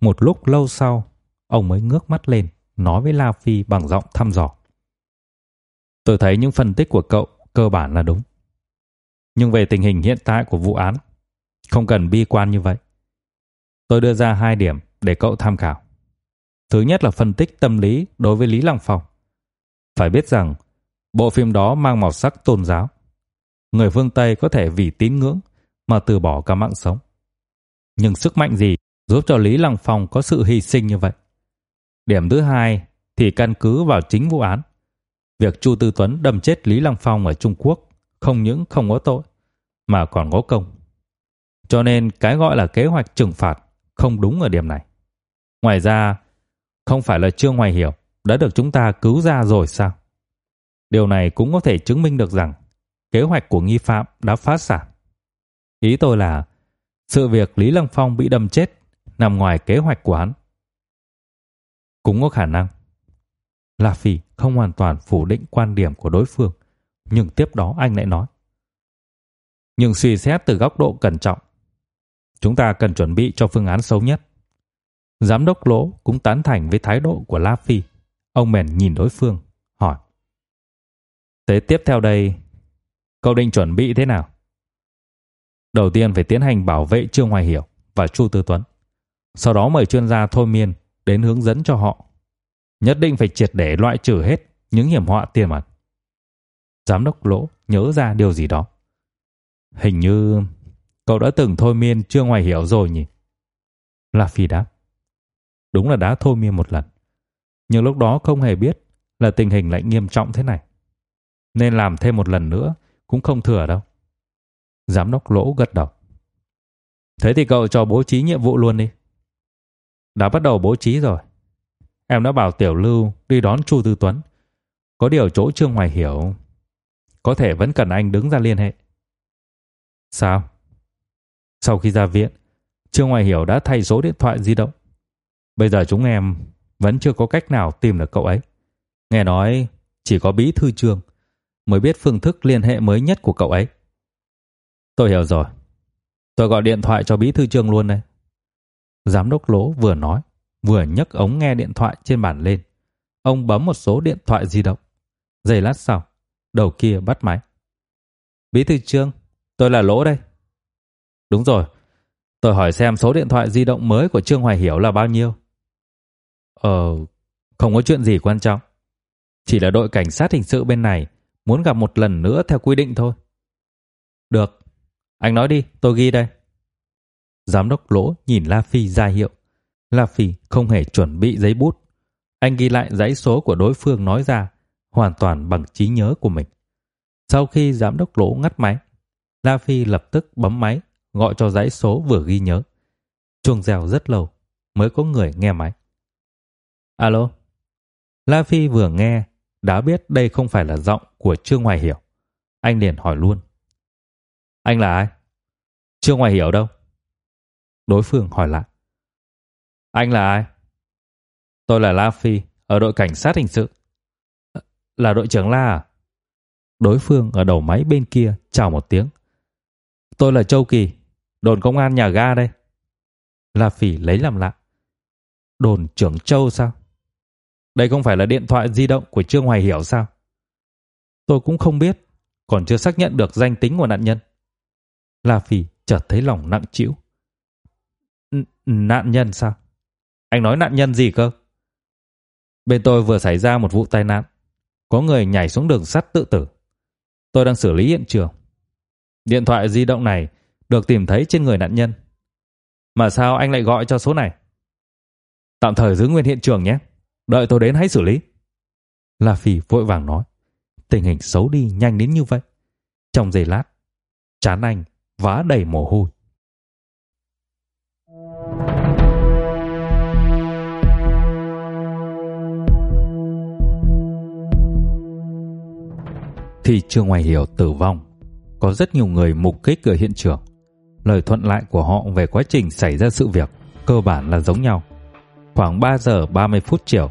Một lúc lâu sau, ông mới ngước mắt lên, nói với La Phi bằng giọng thăm dò. Tôi thấy những phân tích của cậu cơ bản là đúng. Nhưng về tình hình hiện tại của vụ án, không cần bi quan như vậy. Tôi đưa ra hai điểm để cậu tham khảo. Thứ nhất là phân tích tâm lý đối với Lý Lăng Phong. Phải biết rằng, bộ phim đó mang màu sắc tôn giáo. Người phương Tây có thể vì tín ngưỡng mà từ bỏ cả mạng sống. Nhưng sức mạnh gì giúp cho Lý Lăng Phong có sự hy sinh như vậy? Điểm thứ hai thì căn cứ vào chính vụ án. Việc Chu Tư Tuấn đâm chết Lý Lăng Phong ở Trung Quốc không những không có tội mà còn có công. Cho nên cái gọi là kế hoạch trừng phạt không đúng ở điểm này. Ngoài ra, không phải là Trương Hoài Hiểu đã được chúng ta cứu ra rồi sao? Điều này cũng có thể chứng minh được rằng kế hoạch của nghi phạm đã phá sản. Ý tôi là sự việc Lý Lăng Phong bị đâm chết nằm ngoài kế hoạch của hắn. Cũng có khả năng. La Phi không hoàn toàn phủ định quan điểm của đối phương, nhưng tiếp đó anh lại nói. Nhưng suy xét từ góc độ cẩn trọng, chúng ta cần chuẩn bị cho phương án xấu nhất. Giám đốc Lỗ cũng tán thành với thái độ của La Phi. Ông mèn nhìn đối phương, hỏi. Thế tiếp theo đây, cậu định chuẩn bị thế nào? Đầu tiên phải tiến hành bảo vệ Trương Hoài Hiểu và Chu Tư Tuấn. Sau đó mời chuyên gia thôi miên đến hướng dẫn cho họ. Nhất định phải triệt để loại trừ hết những hiểm họa tiềm ẩn. Giám đốc Lỗ nhớ ra điều gì đó. Hình như cậu đã từng thôi miên Trương Hoài Hiểu rồi nhỉ? La Phi đáp. Đúng là đã thôi miên một lần. Nhưng lúc đó không hề biết là tình hình lại nghiêm trọng thế này. Nên làm thêm một lần nữa cũng không thừa đâu. Giám đốc lỗ gật đầu. Thế thì cậu cho bố trí nhiệm vụ luôn đi. Đã bắt đầu bố trí rồi. Em đã bảo Tiểu Lưu đi đón Chu Tư Tuấn. Có điều chỗ Trương Hoài Hiểu có thể vẫn cần anh đứng ra liên hệ. Sao? Sau khi ra viện, Trương Hoài Hiểu đã thay số điện thoại di động. Bây giờ chúng em vẫn chưa có cách nào tìm được cậu ấy. Nghe nói chỉ có bí thư trường mới biết phương thức liên hệ mới nhất của cậu ấy. Tôi hiểu rồi. Tôi gọi điện thoại cho bí thư trương luôn đây. Giám đốc Lỗ vừa nói, vừa nhấc ống nghe điện thoại trên bàn lên. Ông bấm một số điện thoại di động. Giây lát sau, đầu kia bắt máy. Bí thư Trương, tôi là Lỗ đây. Đúng rồi, tôi hỏi xem số điện thoại di động mới của Trương Hoài Hiểu là bao nhiêu. Ờ, không có chuyện gì quan trọng. Chỉ là đội cảnh sát hình sự bên này muốn gặp một lần nữa theo quy định thôi. Được, anh nói đi, tôi ghi đây. Giám đốc Lỗ nhìn La Phi ra hiệu. La Phi không hề chuẩn bị giấy bút. Anh ghi lại dãy số của đối phương nói ra, hoàn toàn bằng trí nhớ của mình. Sau khi giám đốc Lỗ ngắt máy, La Phi lập tức bấm máy, gọi cho dãy số vừa ghi nhớ. Chuông reo rất lâu, mới có người nghe máy. Alo? La Phi vừa nghe, đã biết đây không phải là giọng của Trương Hoài Hiểu. Anh liền hỏi luôn. Anh là ai? Chưa ngoài Hiểu đâu? Đối phương hỏi lại. Anh là ai? Tôi là La Phi, ở đội cảnh sát hình sự. Ờ, là đội trưởng La à? Đối phương ở đầu máy bên kia chào một tiếng. Tôi là Châu Kỳ, đồn công an nhà ga đây. La Phi lấy làm lạ. Đồn trưởng Châu sao? Đây không phải là điện thoại di động của Trương Hoài Hiểu sao? Tôi cũng không biết, còn chưa xác nhận được danh tính của nạn nhân. La Phi chợt thấy lòng nặng trĩu. Nạn nhân sao? Anh nói nạn nhân gì cơ? Bên tôi vừa xảy ra một vụ tai nạn. Có người nhảy xuống đường sắt tự tử. Tôi đang xử lý hiện trường. Điện thoại di động này được tìm thấy trên người nạn nhân. Mà sao anh lại gọi cho số này? Tạm thời giữ nguyên hiện trường nhé. Đợi tôi đến hãy xử lý. La Phi vội vàng nói. Tình hình xấu đi nhanh đến như vậy. Trong giây lát, chán anh vá đầy mồ hôi. Thì Trương Hoài Hiểu tử vong, có rất nhiều người mục kích ở hiện trường. Lời thuận lại của họ về quá trình xảy ra sự việc cơ bản là giống nhau. Khoảng 3 giờ 30 phút chiều,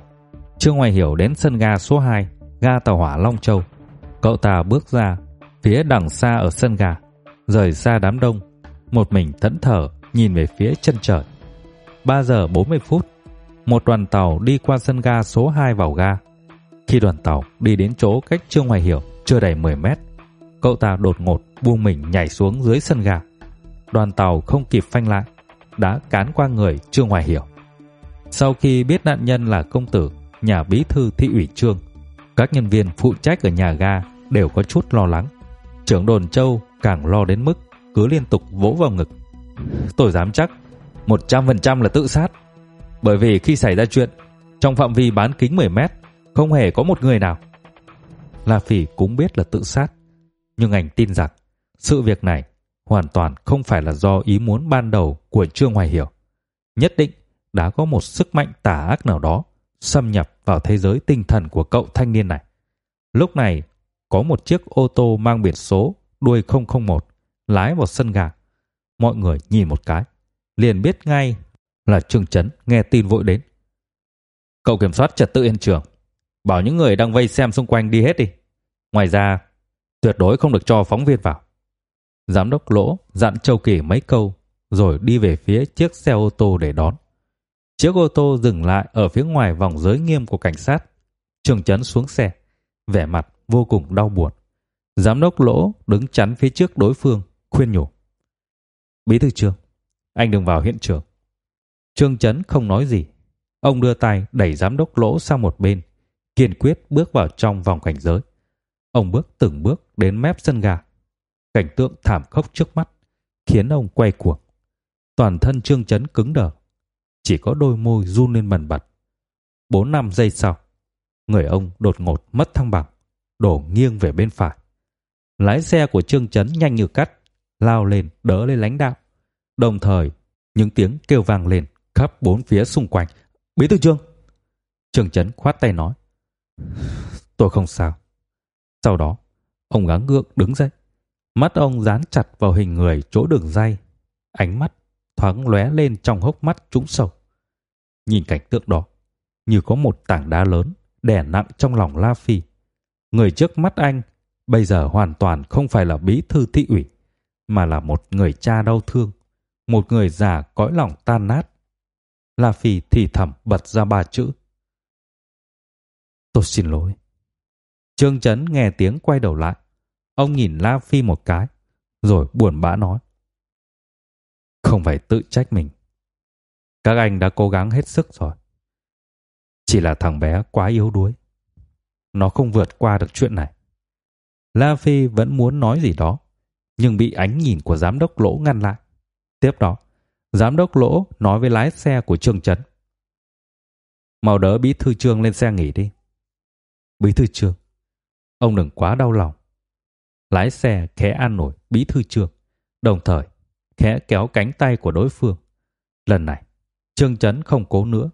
Trương Hoài Hiểu đến sân ga số 2, ga tàu hỏa Long Châu. Cậu ta bước ra phía đằng xa ở sân ga, rời xa đám đông, một mình thẫn thờ nhìn về phía chân trời. 3 giờ 40 phút, một đoàn tàu đi qua sân ga số 2 vào ga. Khi đoàn tàu đi đến chỗ cách Trương Hoài Hiểu chưa đầy 10 mét, cậu ta đột ngột buông mình nhảy xuống dưới sân ga. Đoàn tàu không kịp phanh lại, đã cán qua người Trương Hoài Hiểu. Sau khi biết nạn nhân là công tử, nhà bí thư thị ủy Trương, các nhân viên phụ trách ở nhà ga đều có chút lo lắng. Trưởng đồn Châu càng lo đến mức cứ liên tục vỗ vào ngực. Tôi dám chắc 100% là tự sát. Bởi vì khi xảy ra chuyện, trong phạm vi bán kính 10 mét, không hề có một người nào. La Phỉ cũng biết là tự sát, nhưng anh tin rằng sự việc này hoàn toàn không phải là do ý muốn ban đầu của Trương Hoài Hiểu. Nhất định đã có một sức mạnh tà ác nào đó xâm nhập vào thế giới tinh thần của cậu thanh niên này. Lúc này, có một chiếc ô tô mang biển số đuôi 001 lái vào sân gà Mọi người nhìn một cái, liền biết ngay là Trương Chấn nghe tin vội đến. Cậu kiểm soát trật tự hiện trường, bảo những người đang vây xem xung quanh đi hết đi. Ngoài ra, tuyệt đối không được cho phóng viên vào. Giám đốc Lỗ dặn Châu Kỳ mấy câu rồi đi về phía chiếc xe ô tô để đón. Chiếc ô tô dừng lại ở phía ngoài vòng giới nghiêm của cảnh sát. Trương Chấn xuống xe, vẻ mặt vô cùng đau buồn. Giám đốc Lỗ đứng chắn phía trước đối phương, khuyên nhủ. Bí thư Trương, anh đừng vào hiện trường. Trương Chấn không nói gì. Ông đưa tay đẩy giám đốc Lỗ sang một bên, kiên quyết bước vào trong vòng cảnh giới. Ông bước từng bước đến mép sân ga. Cảnh tượng thảm khốc trước mắt khiến ông quay cuồng. Toàn thân Trương Chấn cứng đờ, chỉ có đôi môi run lên bần bật. Bốn năm giây sau, người ông đột ngột mất thăng bằng, đổ nghiêng về bên phải. Lái xe của Trương Chấn nhanh như cắt, lao lên đỡ lên lãnh đạo. Đồng thời, những tiếng kêu vang lên khắp bốn phía xung quanh. Bí thư Trương! Trương Chấn khoát tay nói. Tôi không sao. Sau đó, ông gắng gượng đứng dậy. Mắt ông dán chặt vào hình người chỗ đường dây. Ánh mắt thoáng lóe lên trong hốc mắt trũng sâu. Nhìn cảnh tượng đó, như có một tảng đá lớn đè nặng trong lòng La Phi. Người trước mắt anh bây giờ hoàn toàn không phải là bí thư thị ủy, mà là một người cha đau thương, một người già cõi lòng tan nát. La Phi thì thầm bật ra ba chữ. Tôi xin lỗi. Trương Chấn nghe tiếng quay đầu lại. Ông nhìn La Phi một cái, rồi buồn bã nói. Không phải tự trách mình. Các anh đã cố gắng hết sức rồi. Chỉ là thằng bé quá yếu đuối. Nó không vượt qua được chuyện này. La Phi vẫn muốn nói gì đó, nhưng bị ánh nhìn của giám đốc Lỗ ngăn lại. Tiếp đó, giám đốc Lỗ nói với lái xe của Trương Trấn. Mau đỡ bí thư Trương lên xe nghỉ đi. Bí thư Trương, ông đừng quá đau lòng. Lái xe khẽ an nổi bí thư Trương, đồng thời khẽ kéo cánh tay của đối phương. Lần này, Trương Trấn không cố nữa.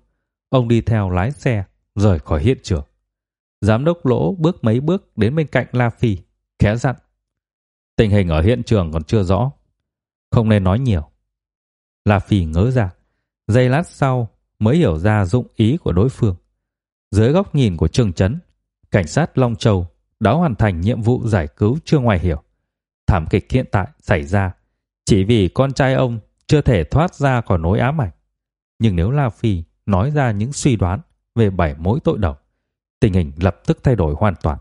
Ông đi theo lái xe, rời khỏi hiện trường. Giám đốc Lỗ bước mấy bước đến bên cạnh La Phi, khẽ dặn. Tình hình ở hiện trường còn chưa rõ. Không nên nói nhiều. La Phi ngớ ra. Giây lát sau mới hiểu ra dụng ý của đối phương. Dưới góc nhìn của Trương Chấn cảnh sát Long Châu đã hoàn thành nhiệm vụ giải cứu Trương Hoài Hiểu. Thảm kịch hiện tại xảy ra chỉ vì con trai ông chưa thể thoát ra khỏi nỗi ám ảnh. Nhưng nếu La Phi nói ra những suy đoán về bảy mối tội đầu, tình hình lập tức thay đổi hoàn toàn.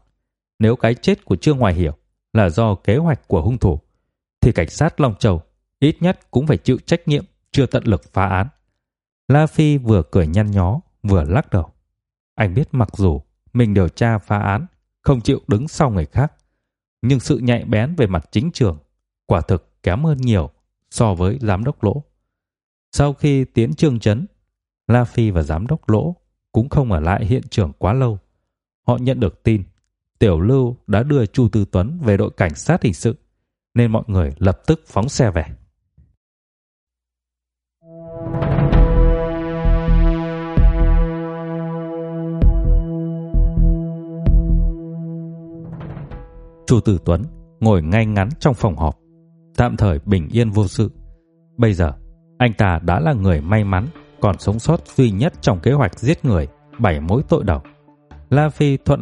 Nếu cái chết của Trương Hoài Hiểu là do kế hoạch của hung thủ, thì cảnh sát Long Châu ít nhất cũng phải chịu trách nhiệm chưa tận lực phá án. La Phi vừa cười nhăn nhó, vừa lắc đầu. Anh biết mặc dù mình điều tra phá án, không chịu đứng sau người khác, nhưng sự nhạy bén về mặt chính trường quả thực kém hơn nhiều so với giám đốc Lỗ. Sau khi tiến trương chấn, La Phi và giám đốc Lỗ cũng không ở lại hiện trường quá lâu. Họ nhận được tin Tiểu Lưu đã đưa Chu Tư Tuấn về đội cảnh sát hình sự, nên mọi người lập tức phóng xe về. Chu Tử Tuấn ngồi ngay ngắn trong phòng họp, tạm thời bình yên vô sự. Bây giờ, anh ta đã là người may mắn còn sống sót duy nhất trong kế hoạch giết người bảy mối tội đầu. La Phi thuận